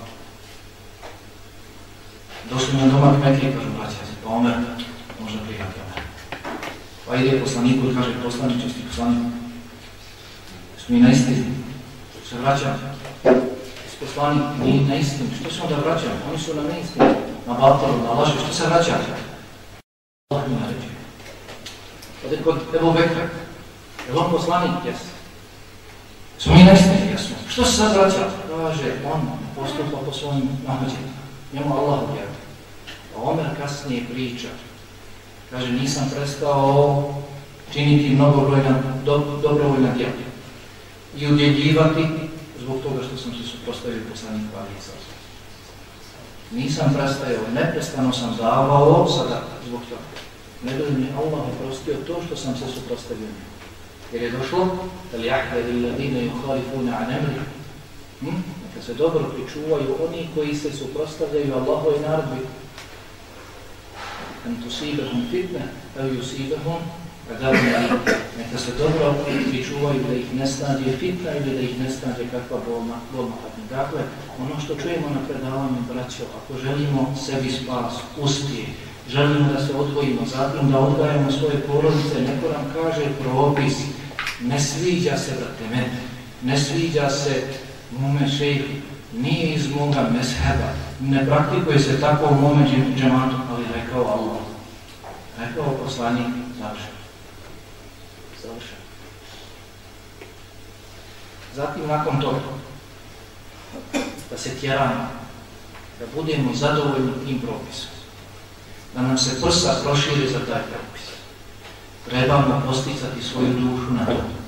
Došli na domak Mekke i kažu, braća se, pa Omer, možda prihati Omer. Pa ide poslaniku i kaže, poslaniče, sti poslanik, smo mi na istini, što se vraća, poslanik, mi na istini, što se onda vraćamo, oni su na neistini, na batilu, na laži, što se vraća? Allah mi naređuje. Ode kod Ebu Bekra, je on poslanik? Jes. Smo mi na istini? Jesmo. Što se sad vraća? On postupa po svojim nahođenima. Njemu Allah objavio. A Omer kasnije priča. Kaže, nisam prestao činiti mnogobrojna, do, dobrovoljna djela i udjeljivati zbog toga što sam se suprostavio poslaniku Ali Isao. Nisam prestajao, neprestano sam davao sada zbog toga. Ne bi mi Allah oprostio to što sam se suprostavio. Jer je došlo, ali jahve li ladine yuhalifune an emri, neka se dobro pričuvaju oni koji se suprostavljaju Allahove naredbi. An tusibahum fitne, a adabun alim. Neka se dobro pričuvaju da ih ne snađe fitna ili da ih ne snađe kakva bolna, bolna. Dakle, ono što čujemo na predavanju, braćo, ako želimo sebi spas, uspije, želimo da se odvojimo, zatim da odgajamo svoje porodice, neko nam kaže propis, ne sviđa se, brate, mene, ne sviđa se mome šejhu, nije iz moga mesheba, ne praktikuje se tako u mome džematu, ali rekao Allah, rekao poslanik, završeno. Završeno. Zatim, nakon toga, da se tjeramo, da budemo zadovoljni tim propisom, da nam se prsa proširi za taj propis. Trebamo posticati svoju dušu na to.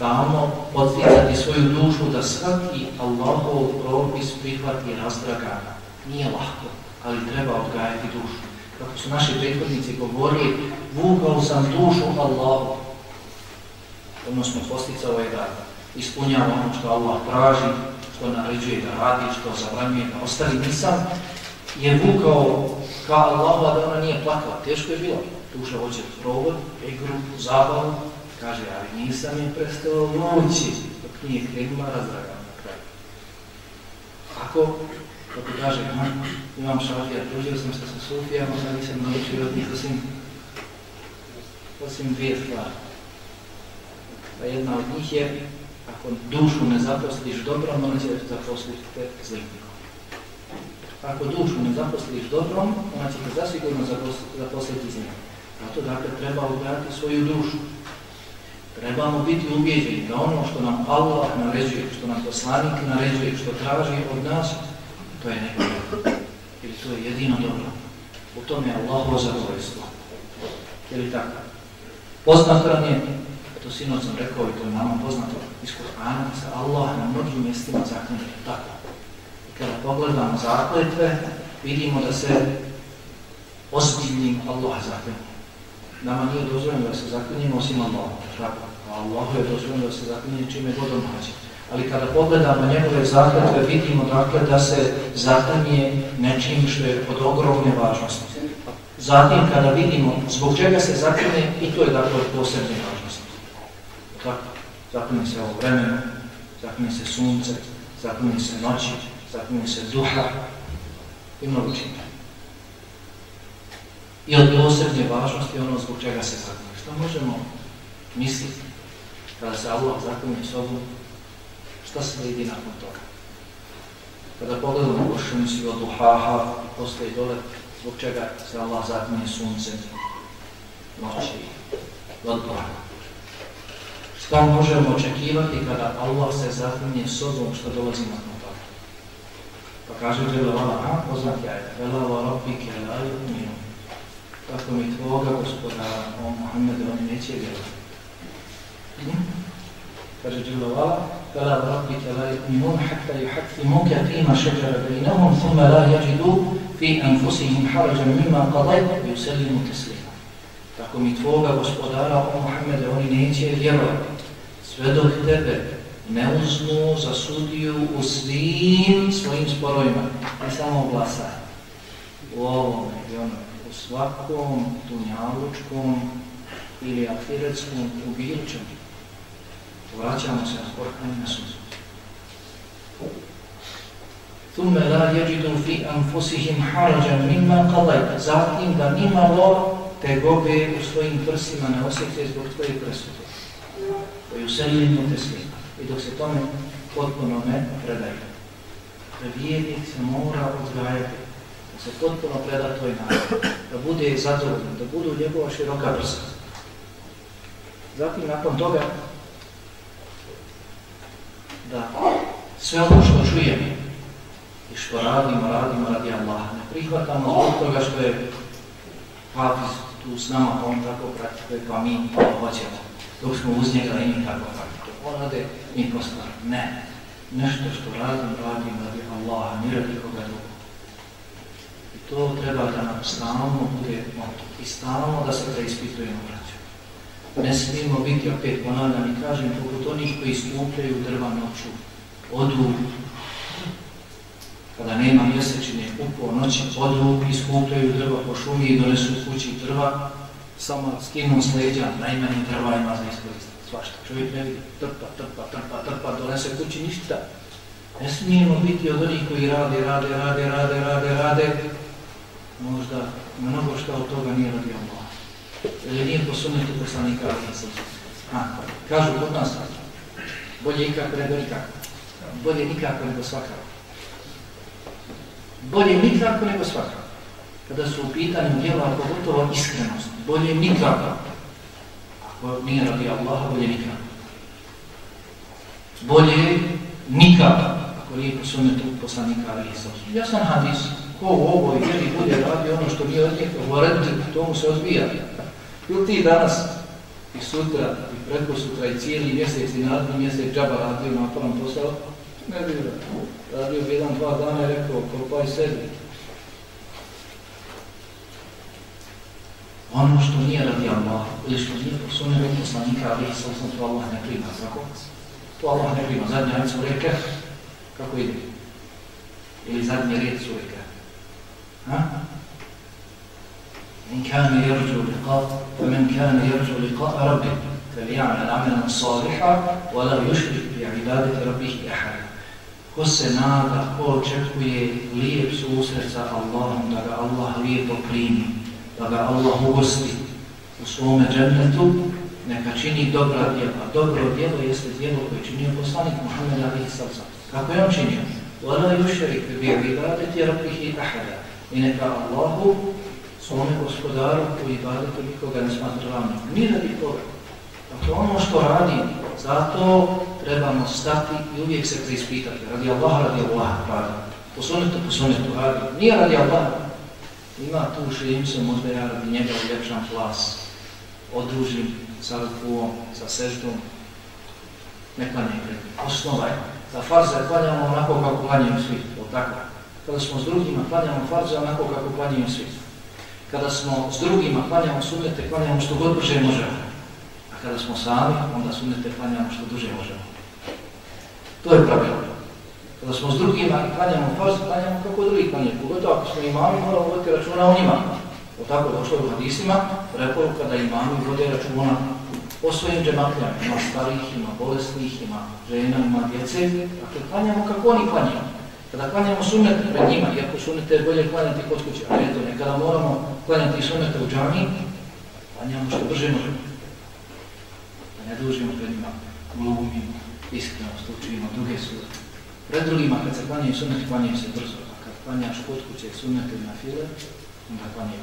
Stalno posticati svoju dušu da svaki Allahov propis prihvati razdragana. Nije lahko, ali treba odgajati dušu. Kako su naši prethodnici govorili, vukao sam dušu Allahu. Odnosno posticao je da ispunjava ono što Allah traži, što naređuje da radi, što zabranjuje da ostavi. Nisam je vukao ka Allahu, da ona nije plakala. Teško je bilo. Duša hoće provod, igru, zabavu. Kaže, ali nisam je prestao vući dok nije krenula razdragana na kraju. Ako, kako kaže, imam šafija, družio sam se sa Sufijama, sad nisam naučio od njih osim, osim dvije stvari. Pa jedna od njih je, ako dušu ne zaposliš dobrom, ona će zaposliti te zliknikom. Ako dušu ne zaposliš dobrom, ona će te zasigurno zaposliti zlim. Zato dakle treba ugraditi svoju dušu. Trebamo biti ubjeđeni da ono što nam Allah naređuje, što nam poslanik naređuje, što traži od nas, to je neko. Ili to je jedino dobro. U tome je Allahovo zadovoljstvo. Je li tako? Poznat nam je, to sinoć sam rekao i to je nama poznato iz Kur'ana, se Allah na mnogim mjestima zakljene. Tako. I kada pogledamo zakletve, vidimo da se ozbiljnim Allah zakljene. Nama nije dozvoljeno da se zaklinjemo osim Allah. A Allahu je dozvoljeno da se zaklinje čime god on. Ali kada pogledamo njegove zakletve, vidimo dakle da se zaklinje nečim što je od ogromne važnosti. Zatim kada vidimo zbog čega se zaklinje, i to je dakle od posebne važnosti. Tako, zaklinje se ovo vremenu, zaklinje se sunce, zaklinje se noći, zaklinje se duha. i mnogo čini. I od posebne važnosti ono zbog čega se zaklinje. Što možemo misliti kada se Allah zaklinje šta se vidi nakon toga? Kada pogledamo u šumci od duhaha, postoji dole zbog čega se Allah zaklinje suncem, noći, od duhaha. Šta možemo očekivati kada Allah se zaklinje sobom što dolazi nakon toga? Pa kaže Đele Vala, a poznat je, Vela wa rabbike la Tako mi tvoga gospodara, o Muhammedu, oni neće vjerovati. Hm? Kaže Đele Vala, Vela wa rabbike la yu'minun hatta yuhakkimuka fima šeđara bejnahum, thumma la yajidu fi anfusihim harajan mimma qadaj, yusallimu teslima. Tako mi tvoga gospodara, o Muhammede, oni neće vjerovati sve dok tebe ne uzmu za sudiju u svim svojim sporovima, ne samo u glasanju, u ovom i onom, u svakom dunjalučkom ili afiretskom u. Vraćamo se na Kur'an i na suzu. Thumme la jeđidu fi anfusihim harađan mimma qadajta. Zatim da nimalo tegobe u svojim prsima ne osjeti zbog tvoje presude. Koju se nimo te slika. I dok se tome potpuno ne predaje. Vjernik se mora odgajati se potpuno preda toj narod, da bude zadovoljan, da budu njegova široka prsa. Zatim, nakon toga, da sve ono što čujemo i što radimo, radimo radi Allaha. Ne prihvatamo zbog toga što je Hafiz tu s nama, pa on tako praktikuje, pa mi hoćemo dok smo uz njega i nikako praktikuje. On rade mi postvar. Ne. Nešto što radim, radim radi Allaha, ni radi koga drugog. To treba da nam stalno bude moto. I stalno da se preispitujemo braću. Ne smijemo biti, opet ponavljam i kažem, poput onih koji skupljaju drva noću. Odu, kada nema mjesečine, upo noći, odu i skupljaju drva po šumi i donesu kući drva, samo skinu s leđa, najmanje drva ima za iskoristiti. Svašta. Čovjek ne vidi, trpa, trpa, trpa, trpa, donese kući ništa. Ne smijemo biti od onih koji rade, rade, rade, rade, rade, rade. Možda mnogo što od toga nije radi Allah. Ili nije posunuti poslanika Ha, kažu kod nas, bolje ikako nego nikako. Bolje nikako nego svakako. Bolje nikako nego svakako kada su u pitanju djela, pogotovo iskrenost. Bolje nikako. Ako nije radi Allaha, bolje nikako. Bolje nikako. Ako nije po sunnetu poslanika Ali Isus. Ja sam hadis. Ko u ovoj vjeri bude radi ono što nije od njih, to mu se odbija. Ili ti danas i sutra i preko sutra i cijeli mjesec i naredni mjesec džaba radio naporan posao, ne bi radio jedan, dva dana i rekao, kopaj sebi, ono što nije radi Allah ili što nije po sunnetu poslanika ali sa osnovu to Allah ne prima zakon. To Allah ne prima. Zadnja red sureke, kako ide? Ili zadnji red sureke? Ha? إن كان يرجو لقاء فمن كان يرجو لقاء ربه فليعمل عملا صالحا ولا يشرك بعبادة ربه أحدا ko se nada, ko očekuje lijep susret sa Allahom, da ga Allah lijepo primi, da ga Allah ugosti u svome džennetu, neka čini dobra djela. Dobro djelo jeste djelo koje činio poslanik Muhammed Ali Salsa. Kako je on činio? Vala yušerik bi ibadeti rabbihi ahada. I neka Allahu, svome gospodaru u ibadetu nikoga ne smatra ravnim. Ni radi toga. Dakle, ono što radi, zato trebamo stati i uvijek se preispitati. Radi Allah, radi Allah, radi. Posunetu, posunetu, radi. Nije radi Allah, ima tu šrimcu, možda ja radi njega uljepšam glas, odružim sa rukuom, sa seždom, neka ne. Osnova je. Za farze klanjamo onako kako klanjaju svi, tako. Kada smo s drugima klanjamo farze onako kako klanjaju svi. Kada smo s drugima klanjamo sunnete, klanjamo što god brže možemo. A kada smo sami, onda sunnete klanjamo što duže možemo. To je pravilo. Kada smo s drugima i klanjamo farz, klanjamo kako drugi klanjaju. Pogotovo ako smo imami, moramo voditi računa o njima. O tako došlo u hadisima, preporuka da imami vode računa o svojim džematljama. Ima starih, ima bolesnih, ima žena, ima djece. Dakle, klanjamo kako oni klanjaju. Kada klanjamo sunnet pred njima, iako sunnet je bolje klanjati kod kuće, ali eto, nekada moramo klanjati sunnete u džami, klanjamo što brže možemo. Da ne dužimo pred njima, glumimo, iskrenost, učimo, druge su. Pred drugima, kad se klanjaju sunnet, klanjaju se brzo, a kad klanjaš kod kuće sunnete na file, onda klanjaju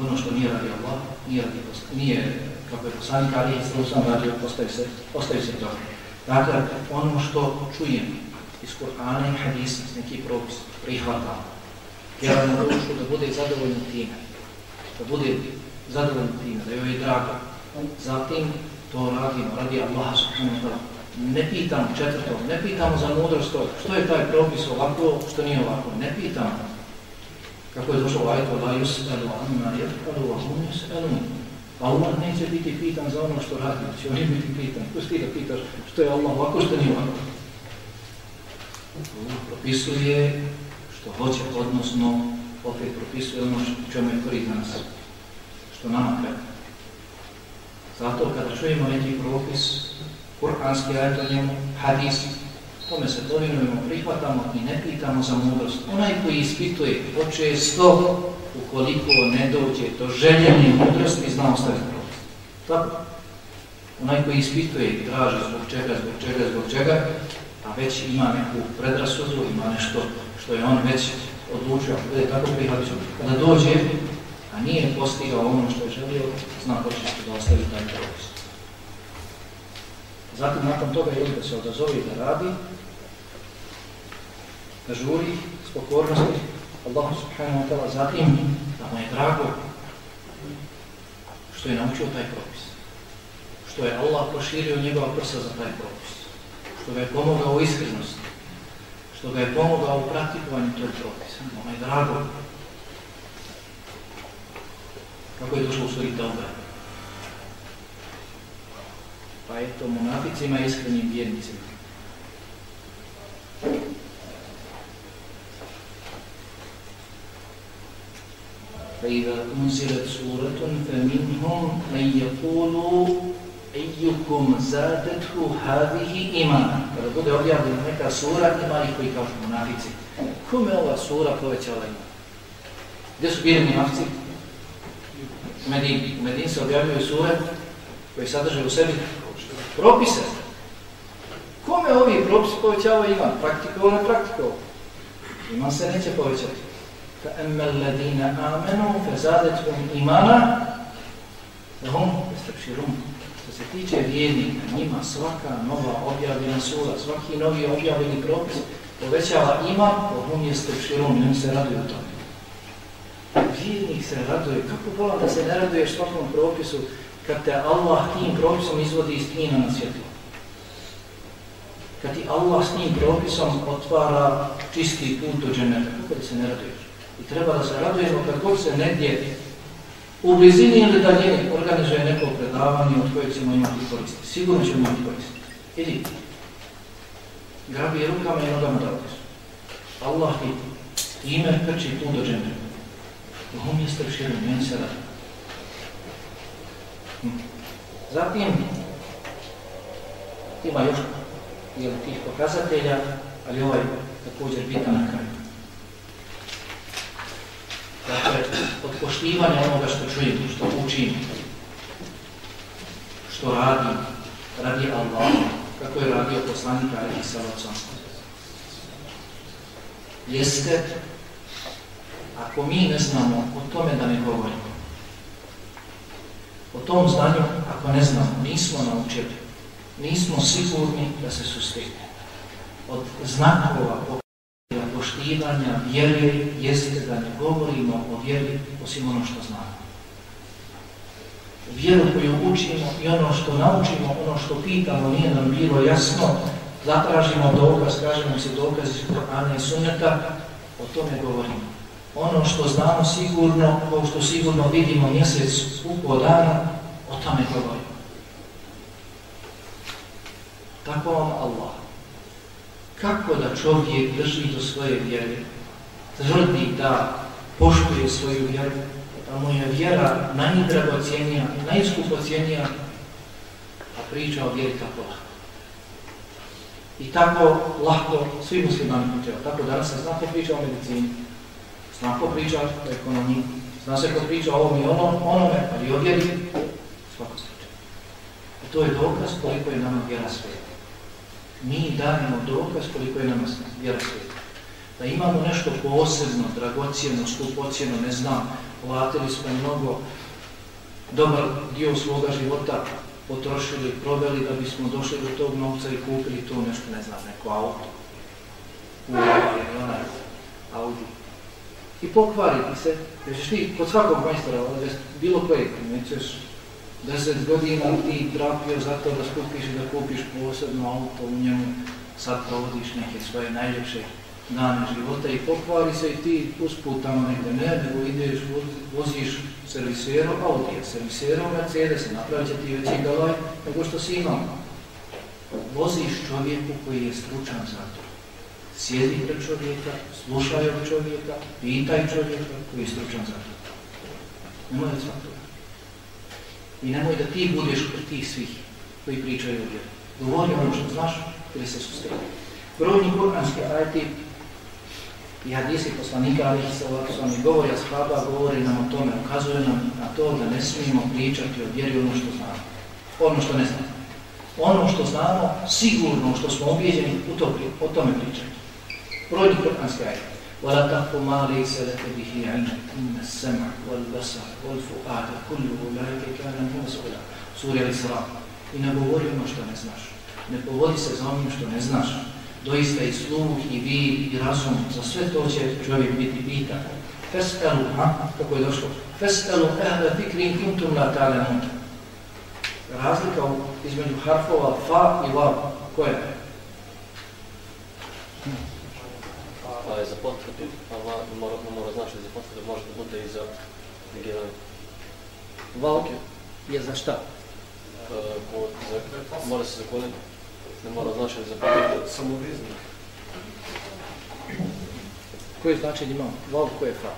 ono što nije radi Allah, nije radi nije kako je poslanik Ali i sam radio, ostaje se, ostaje se to. Dakle, ono što čujem iz Kur'ana i hadisa, neki propis, prihvatam. Vjerujemo dušu da bude zadovoljno time, da bude zadovoljno time, da joj je drago. Zatim to radimo, radi Allah subhanahu wa. Ne pitam četvrto, ne pitamo za mudrost to, što je taj propis ovako, što nije ovako, ne pitamo. Kako je došlo u ajetu, la yus'alu amma yaf'alu wa hum yus'alun. Allah neće biti pitan za ono što radi, će on biti pitan. Ko ti da pitaš što je Allah ovako, što nije ovako? Propisuje što hoće, odnosno opet propisuje ono čemu je korist nas, što nama treba. Zato kada čujemo neki propis, kuranski ajet o njemu, hadis, tome se povinujemo, prihvatamo i ne pitamo za mudrost. Onaj koji ispituje počesto, ukoliko ne dođe do željene mudrosti, zna ostaviti propis. Tako? Onaj koji ispituje i traži zbog čega, zbog čega, zbog čega, a već ima neku predrasudu, ima nešto što je on već odlučio, da je tako prihvatio. Kada dođe, a nije postigao ono što je želio, zna početi da ostavi taj propis. Zatim, nakon toga je da se odazove da radi, da žuri s pokornosti Allahu subhanahu wa ta'ala, zatim da mu je drago što je naučio taj propis. Što je Allah proširio njegova prsa za taj propis Što ga je pomogao u iskrenosti. Što ga je pomogao u praktikovanju tog propisa. Da mu je drago. Kako je došlo u suri Tauba. Pa eto, monaficima i iskrenim vjernicima. فإذا أنزلت سورة فمنهم من يقول Ejukum zadethu hadihi imana. Kada bude objavljena neka sura, ima ih koji kažu munafici. Kome ova sura povećala ima? Gdje su bili munafici? U Medini. U Medini se objavljaju sure koje sadrže u sebi propise. Kome ovi propis povećava iman? Praktikovo na praktikovo. Iman se neće povećati. Fa emmel ladina amenu fe zadethum imana lahum jeste se tiče vjernika, njima svaka nova objavljena sura, svaki novi objavljeni propis povećava ima, pohum jeste širom, njim se raduje u tome. Vjernik se raduje, kako volam da se ne raduješ svakom propisu kad te Allah tim propisom izvodi iz tnina na svjetlo. Kad ti Allah s tim propisom otvara čisti put do dženeta, kako se ne raduješ? I treba da se radujemo kad god se negdje u blizini ili daljini organizuje neko predavanje od kojeg ćemo imati koristi. Sigurno ćemo imati koristi. Idi. Grabi rukama i nogama da odiš. Allah ti time krči put do džene. Hum jeste širom, meni se radi. Hm. Zatim, ima još jel, tih pokazatelja, ali ovaj također bitan na kraju. Dakle, od poštivanja onoga što čujem, što učim, što radi, radi Allah, kako je radio poslanika i salacom. Jeste, ako mi ne znamo o tome da ne govorimo, o tom znanju, ako ne znamo, nismo naučili, nismo sigurni da se sustigne. Od znakova poštivanja vjere jeste da ne govorimo o vjeri osim ono što znamo. Vjeru koju učimo i ono što naučimo, ono što pitamo, nije nam bilo jasno, zatražimo dokaz, kažemo se dokaz iz Korana i Sunneta, o tome govorimo. Ono što znamo sigurno, kao što sigurno vidimo mjesec, upo dana, o tome govorimo. Tako vam Allah kako da čovjek drži do svoje vjere, tvrdi da poštuje svoju vjeru, da mu je vjera najdragocijenija, najskupocijenija, a priča o vjeri kako lahko. I tako lako svi muslimani pričaju. Tako danas se zna ko priča o medicini, zna ko priča o ekonomiji, zna se ko priča o ovom i onom, onome, ali o vjeri, svako priča. I to je dokaz koliko je nama vjera sveta. Mi dajemo dokaz koliko je nama vjera. Da imamo nešto posebno, dragocijeno, skupocjeno, ne znam, platili smo mnogo, dobar dio svoga života potrošili, proveli da bismo došli do tog novca i kupili to nešto, ne znam, neko auto. Uvavi, onaj, Audi. I pokvariti se, jer ćeš ti kod svakog majstora, bilo kojeg, nećeš deset godina ti trapio za to da skupiš i da kupiš posebno auto u njemu, sad provodiš neke svoje najljepše dane života i pokvari se i ti usput tamo negdje ne, nego ideš, voziš serviserom Audi, serviserom Mercedes, napravit će ti veći galaj nego što si imao. Voziš čovjeku koji je stručan za to. Sjedi pred čovjeka, slušaj od čovjeka, pitaj čovjeka koji je stručan za to. Nemoj da. I nemoj da ti budeš kod tih svih koji pričaju o vjeru. Govori ono što znaš ili se sustredi. Brojni kuranski ajti i hadisi poslanika ali se mi govori ashaba, govori nam o tome, ukazuje nam na to da ne smijemo pričati o vjeri ono što znamo, ono što ne znamo. Ono što znamo, sigurno što smo objeđeni, u to, o tome pričati. Brojni kuranski ajde. ولا تقف ما ليس لك به علم إن السمع والبصر والفؤاد كل أولئك كان عنه مسؤولا سورة الإسراء I ne govori ono što ne znaš. Ne povodi se za onim što ne znaš doista i sluh, i vid, i razum, za sve to će čovjek biti pitan. Fes'elu, ha, kako je došlo? Fes'elu ehla fikri kuntum la ta'lamun. Razlika između harfova fa i vav, koja je? Je za potvrdu, a mora, mora znači za potvrdu, može da bude i za negiranje. Vav je za šta? Za, mora se zakoniti ne mora značiti za potvrdu. Samovizno. Koje značenje ima? Vav koje je fa?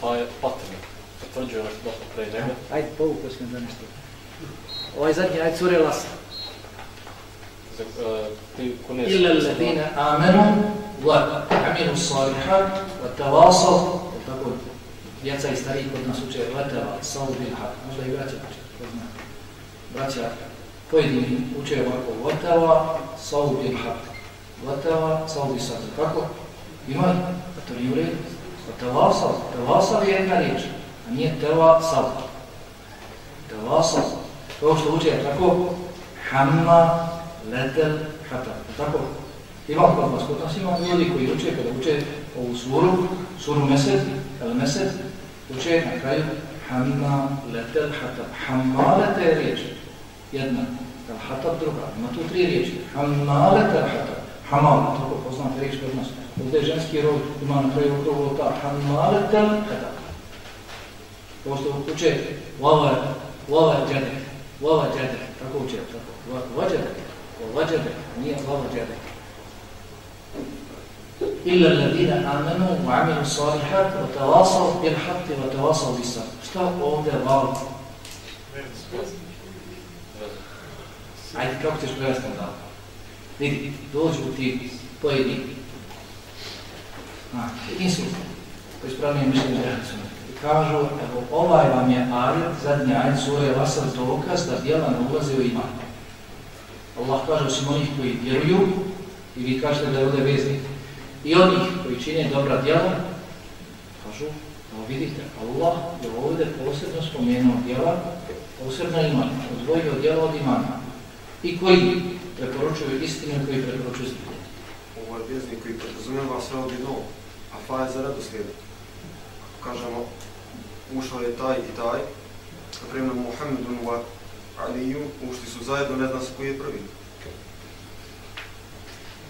Fa je patrna. Potvrđuje nešto dosta pre njega. Ajde, povukao sam da nešto. Ovaj zadnji, ajde, sure lasa. Amanu wa amilu salihat wa tawasaw tako djeca i stariji kod nas uče bil haq, možda i braća uče. Braća pojedini uče ovako. Vatava, savu bil sad. Kako? Ima li? A to nije u redu. Tavasav, tavasav je jedna riječ, a nije teva sav. Tavasav. To što uče tako, hamma, letel, hatar. Tako? Ima kod vas, kod nas? Ima ljudi koji uče, kada uče ovu suru, suru mesed, el mesed, uče na kraju hamma, letel, hatar. Hamma, letel je riječ jedna, al-hatab druga, ima tu tri riječi, hammalet al-hatab, hamal, tako poznate riječ kod nas, ovdje je ženski rod, ima na kraju okrugu ta, hammalet al-hatab. Ovo što uče, vava, vava džedek, vava džedek, tako uče, tako, vađedek, vađedek, nije vava džedek. إلا الذين آمنوا وعملوا الصالحات وتواصوا بالحق وتواصوا بالصبر. Šta ovdje vav? Ajde, kako ćeš prevesti onda? Vidi, dođu ti pojedini. Insult, koji spravljaju mišljenje reakcijom. I kažu, evo, ovaj vam je ajet, zadnji ajet, sura vasal dokaz da djela ne ulaze u iman. Allah kaže osim onih koji vjeruju, i vi kažete da je ovdje veznik, i onih koji čine dobra djela, kažu, evo vidite, Allah je ovdje posebno spomenuo djela, posebno iman, odvojio djela od imana i koji preporučuju istinu koji preporučuju istinu. Ovo je vjeznik koji podrazumijeva sve od jednog, a fa je za redoslijed. Kažemo, ušao je taj i taj, na primjer Muhammedun Aliju, ušli su zajedno, ne zna se koji je prvi.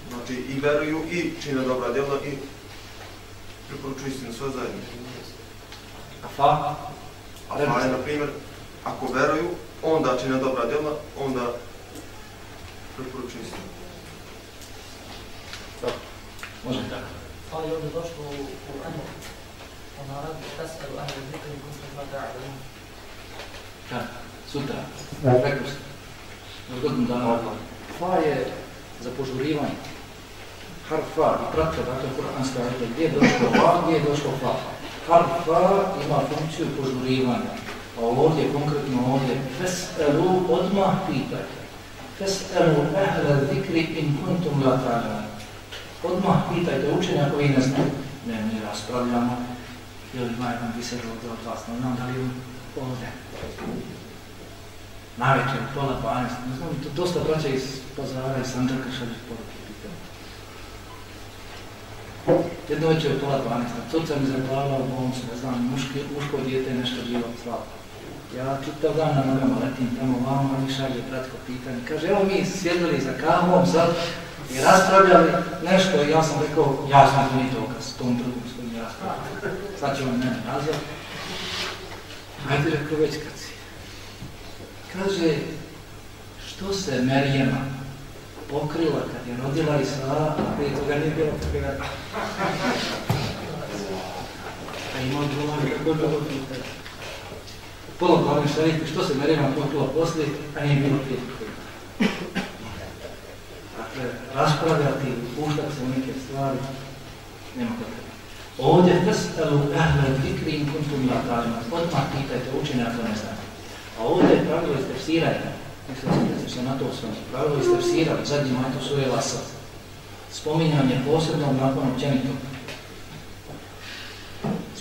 Znači i veruju i čine dobra djela i preporučuju istinu sve zajedno. A fa? A fa je, na primjer, ako veruju, onda čine dobra djela, onda preporučuju istinu. Može tako. Ali ovdje došlo u Kur'anu, ona radi taselu ahli zikri kuntum la ta'lamun. Kad? Sutra. Sam. Još godinu dana. Fa je za požurivanje. Harf fa i pratite dakle kuranska ajta gdje je došlo va, gdje je došlo fa. Harf fa ima funkciju požurivanja. A ovdje, konkretno ovdje, fes'elu odmah pitajte. Fes'elu ehle zikri in kuntum la ta'lamun. Odmah pitajte učenja koji ne znaju. Ne, mi raspravljamo. Ili ima jedan ovdje od vas, ne znam da li je ovdje. Navečer, pola 12, ne znam, to dosta braća iz Pazara i Sanđaka šalju poruke. Jedno večer je pola 12, curca mi zaplavala u bolnicu, ne znam, muški, muško dijete nešto živo slabo. Ja čitav dan na nogama letim tamo vamo, oni šalje kratko pitanje. Kaže, evo mi sjedili za kahvom sad i raspravljali nešto i ja sam rekao, ja sam to nije dokaz, tom drugom s kojim raspravljali. Sad će on mene nazvat. Ajde, rekao, već kad si. Kaže, što se Merijema pokrila kad je rodila Isra, a prije toga nije bilo pokrila. A ima odgovor, kako je bilo pitanje. Pola glavne šarike, što se Merijema pokrila poslije, a nije bilo prije. Dakle, raspravljati, puštati se u neke stvari, nema potrebe. Ovdje fes'alu ahle zikri in kuntum la ta'lamun. Odmah pitajte učenja ako ne znate. A ovdje je pravilo iz tefsiranja. Mislim da se na to osvrnuti. Pravilo iz tefsira, zadnji majto sure Lasa. Spominjanje posebnog nakon općenitog.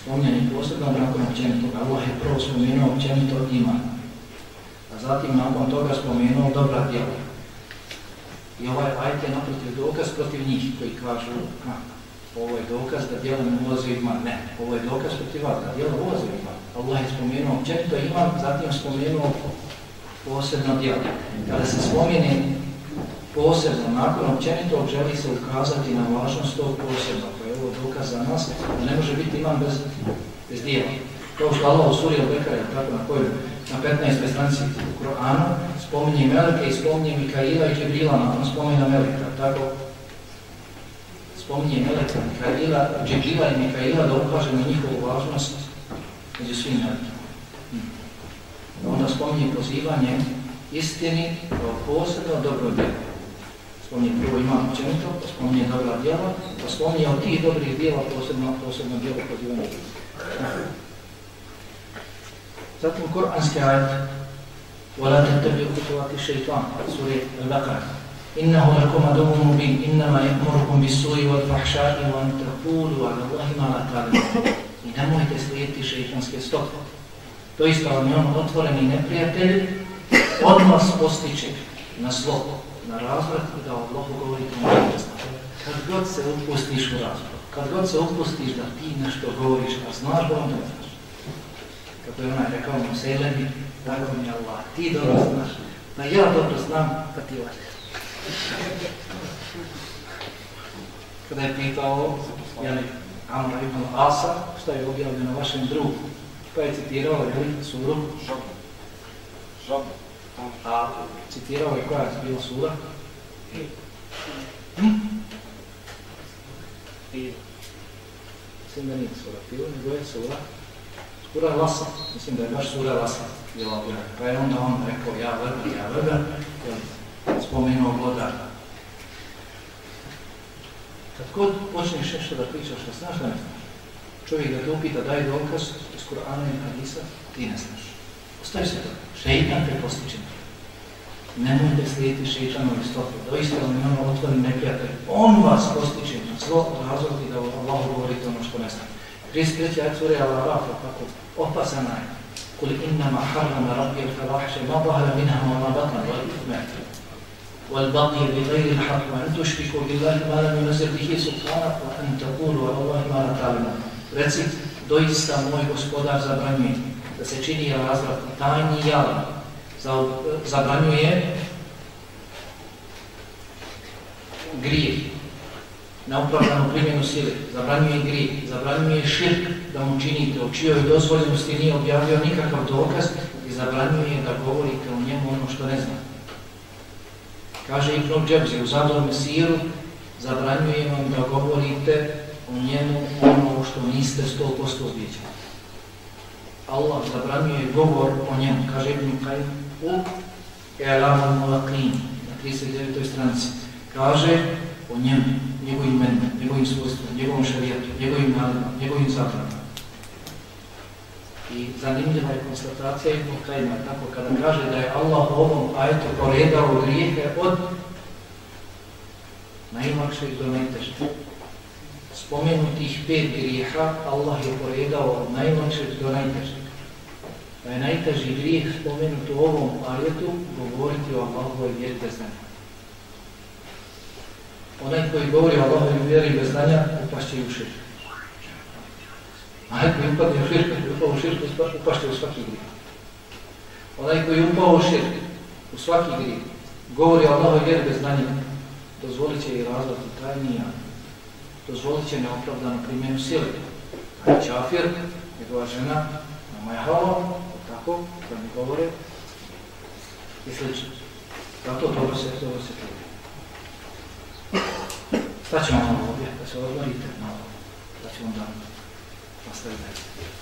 Spominjanje posebnog nakon općenitog. Allah je prvo spomenuo općenito iman. A zatim nakon toga spomenuo dobra djela. I ovaj ajte je naprotiv dokaz protiv njih koji kažu ovo je dokaz da djelo ne ulazi u. Ne, ovo je dokaz protiv vas da djelo ulazi u. Allah je spomenuo općenito iman, zatim spomenuo posebno djelo. Kada se spomeni posebno, nakon općenito želi se ukazati na važnost tog posebno, koje je ovo dokaz za nas, da ne može biti iman bez, bez djela. Kao što Allah u suri Al-Bekara, tako na kojoj na 15. stranici u Koranu, spominje Meleke i spominje Mikaila i Džibrila, nakon spominja Meleka, tako spominje Meleka, Mikaila, Džibrila i Mikaila da ukaže na njihovu važnost među svim Melekima. Onda spominje pozivanje istini kao posebno dobro djelo. Spominje prvo ima općenito, pa spominje dobra djela, pa spominje od tih dobrih djela posebno, posebno djelo pozivanje istini. Zatim Kur'anski ajet وَلَا تَتَّبِعُوا خُطُوَاتِ الشَّيْطَانِ سورة البقرة إِنَّهُ لَكُمْ عَدُوٌّ مُبِينٌ إِنَّمَا يَأْمُرُكُم بِالسُّوءِ وَالْفَحْشَاءِ وَأَن تَقُولُوا عَلَى اللَّهِ مَا لَا تَعْلَمُونَ I nemojte slijediti šeitanske stope. Doista vam je on otvoreni neprijatelj, od vas postiče na zlo, na razvrat i da Allahu govorite na. Kad god se upustiš u razvrat, kad god se upustiš da ti nešto govoriš, a znaš da on ne znaš. Kako je onaj rekao mu Sejlebi, tako mi je Allah, ti dobro znaš, da ja dobro znam, pa ti valjaš. Kada je pitao, jeli, Amr ibn Asa, što je objavljeno vašem drugu, pa je citirao, jeli, suru, Žab. a citirao je koja je bila sura? Hm? Mislim da nije sura Fil, nego je sura Sura Lasa, mislim da je baš sura Lasa bila objavljena. Pa je onda on rekao ja vrga, ja vrga, spomenuo vlodar. Kad god počneš nešto da pričaš, da znaš da ne znaš. Čovjek da te upita daj dokaz iz Kur'ana i Hadisa, ti ne znaš. Ostavi se to. Šeitan te postiče. Nemojte slijediti šeitanove stope. Doista vam je ono otvoren neprijatelj. On vas postiče na zlo razlog i da Allah govorite ono što ne znate. 33. ajat sura Al-Araf, tako opasan ajat. Kul innama harrama rabbi al-fawahisha ma zahara minha wa ma batna wal ithma wa an tushriku billahi ma lam yunzil bihi subhanahu wa an taqulu ala Allahi ma la ta'lamun. Reci, doista moj gospodar zabranjuje da se čini razvrat tajni i javni. Zabranjuje grijeh, neopravdanu primjenu sile, zabranjuje grijeh, zabranjuje širk da mu činite, o čijoj dozvoljenosti nije objavio nikakav dokaz i zabranjuje da govorite o njemu ono što ne zna. Kaže Ibn Džebzi u Zador Mesiru, zabranjuje vam da govorite o njemu ono što niste 100% ubijeđeni. Allah zabranjuje govor o njemu, kaže Ibn Kajim u E'lamu Mulaqin, na 39. stranici. kaže o njemu, njegovim imenima, njegovim svojstvima, njegovom šarijetu, njegovim nadima, njegovim zabranama. I zanimljiva je konstatacija Ibn Kajma, tako kada kaže da je Allah ovom ajetu poredao grijehe od najmakših do najtežih. Spomenutih pet grijeha Allah je poredao od najmakših do najtežih. Da je najteži grijeh spomenut u ovom ajetu govoriti o Allahovoj vjeri bez znanja. Onaj koji govori o Allahovoj vjeri bez znanja upašće i u širk. Onaj koji upadne u širk, upao u širk, upašće u svaki grijeh. Onaj koji upao u u svaki grijeh, govori o Allahovoj vjeri bez znanja, dozvolit će i razlog i tajnija, dozvolit će neopravdanu primjenu sile. A čafir, njegova žena, nama je tako, da mi govore, i slično. Zato dobro se, dobro se čuje. Staćemo malo ovdje, da se odmorite malo, da ćemo onda nastaviti.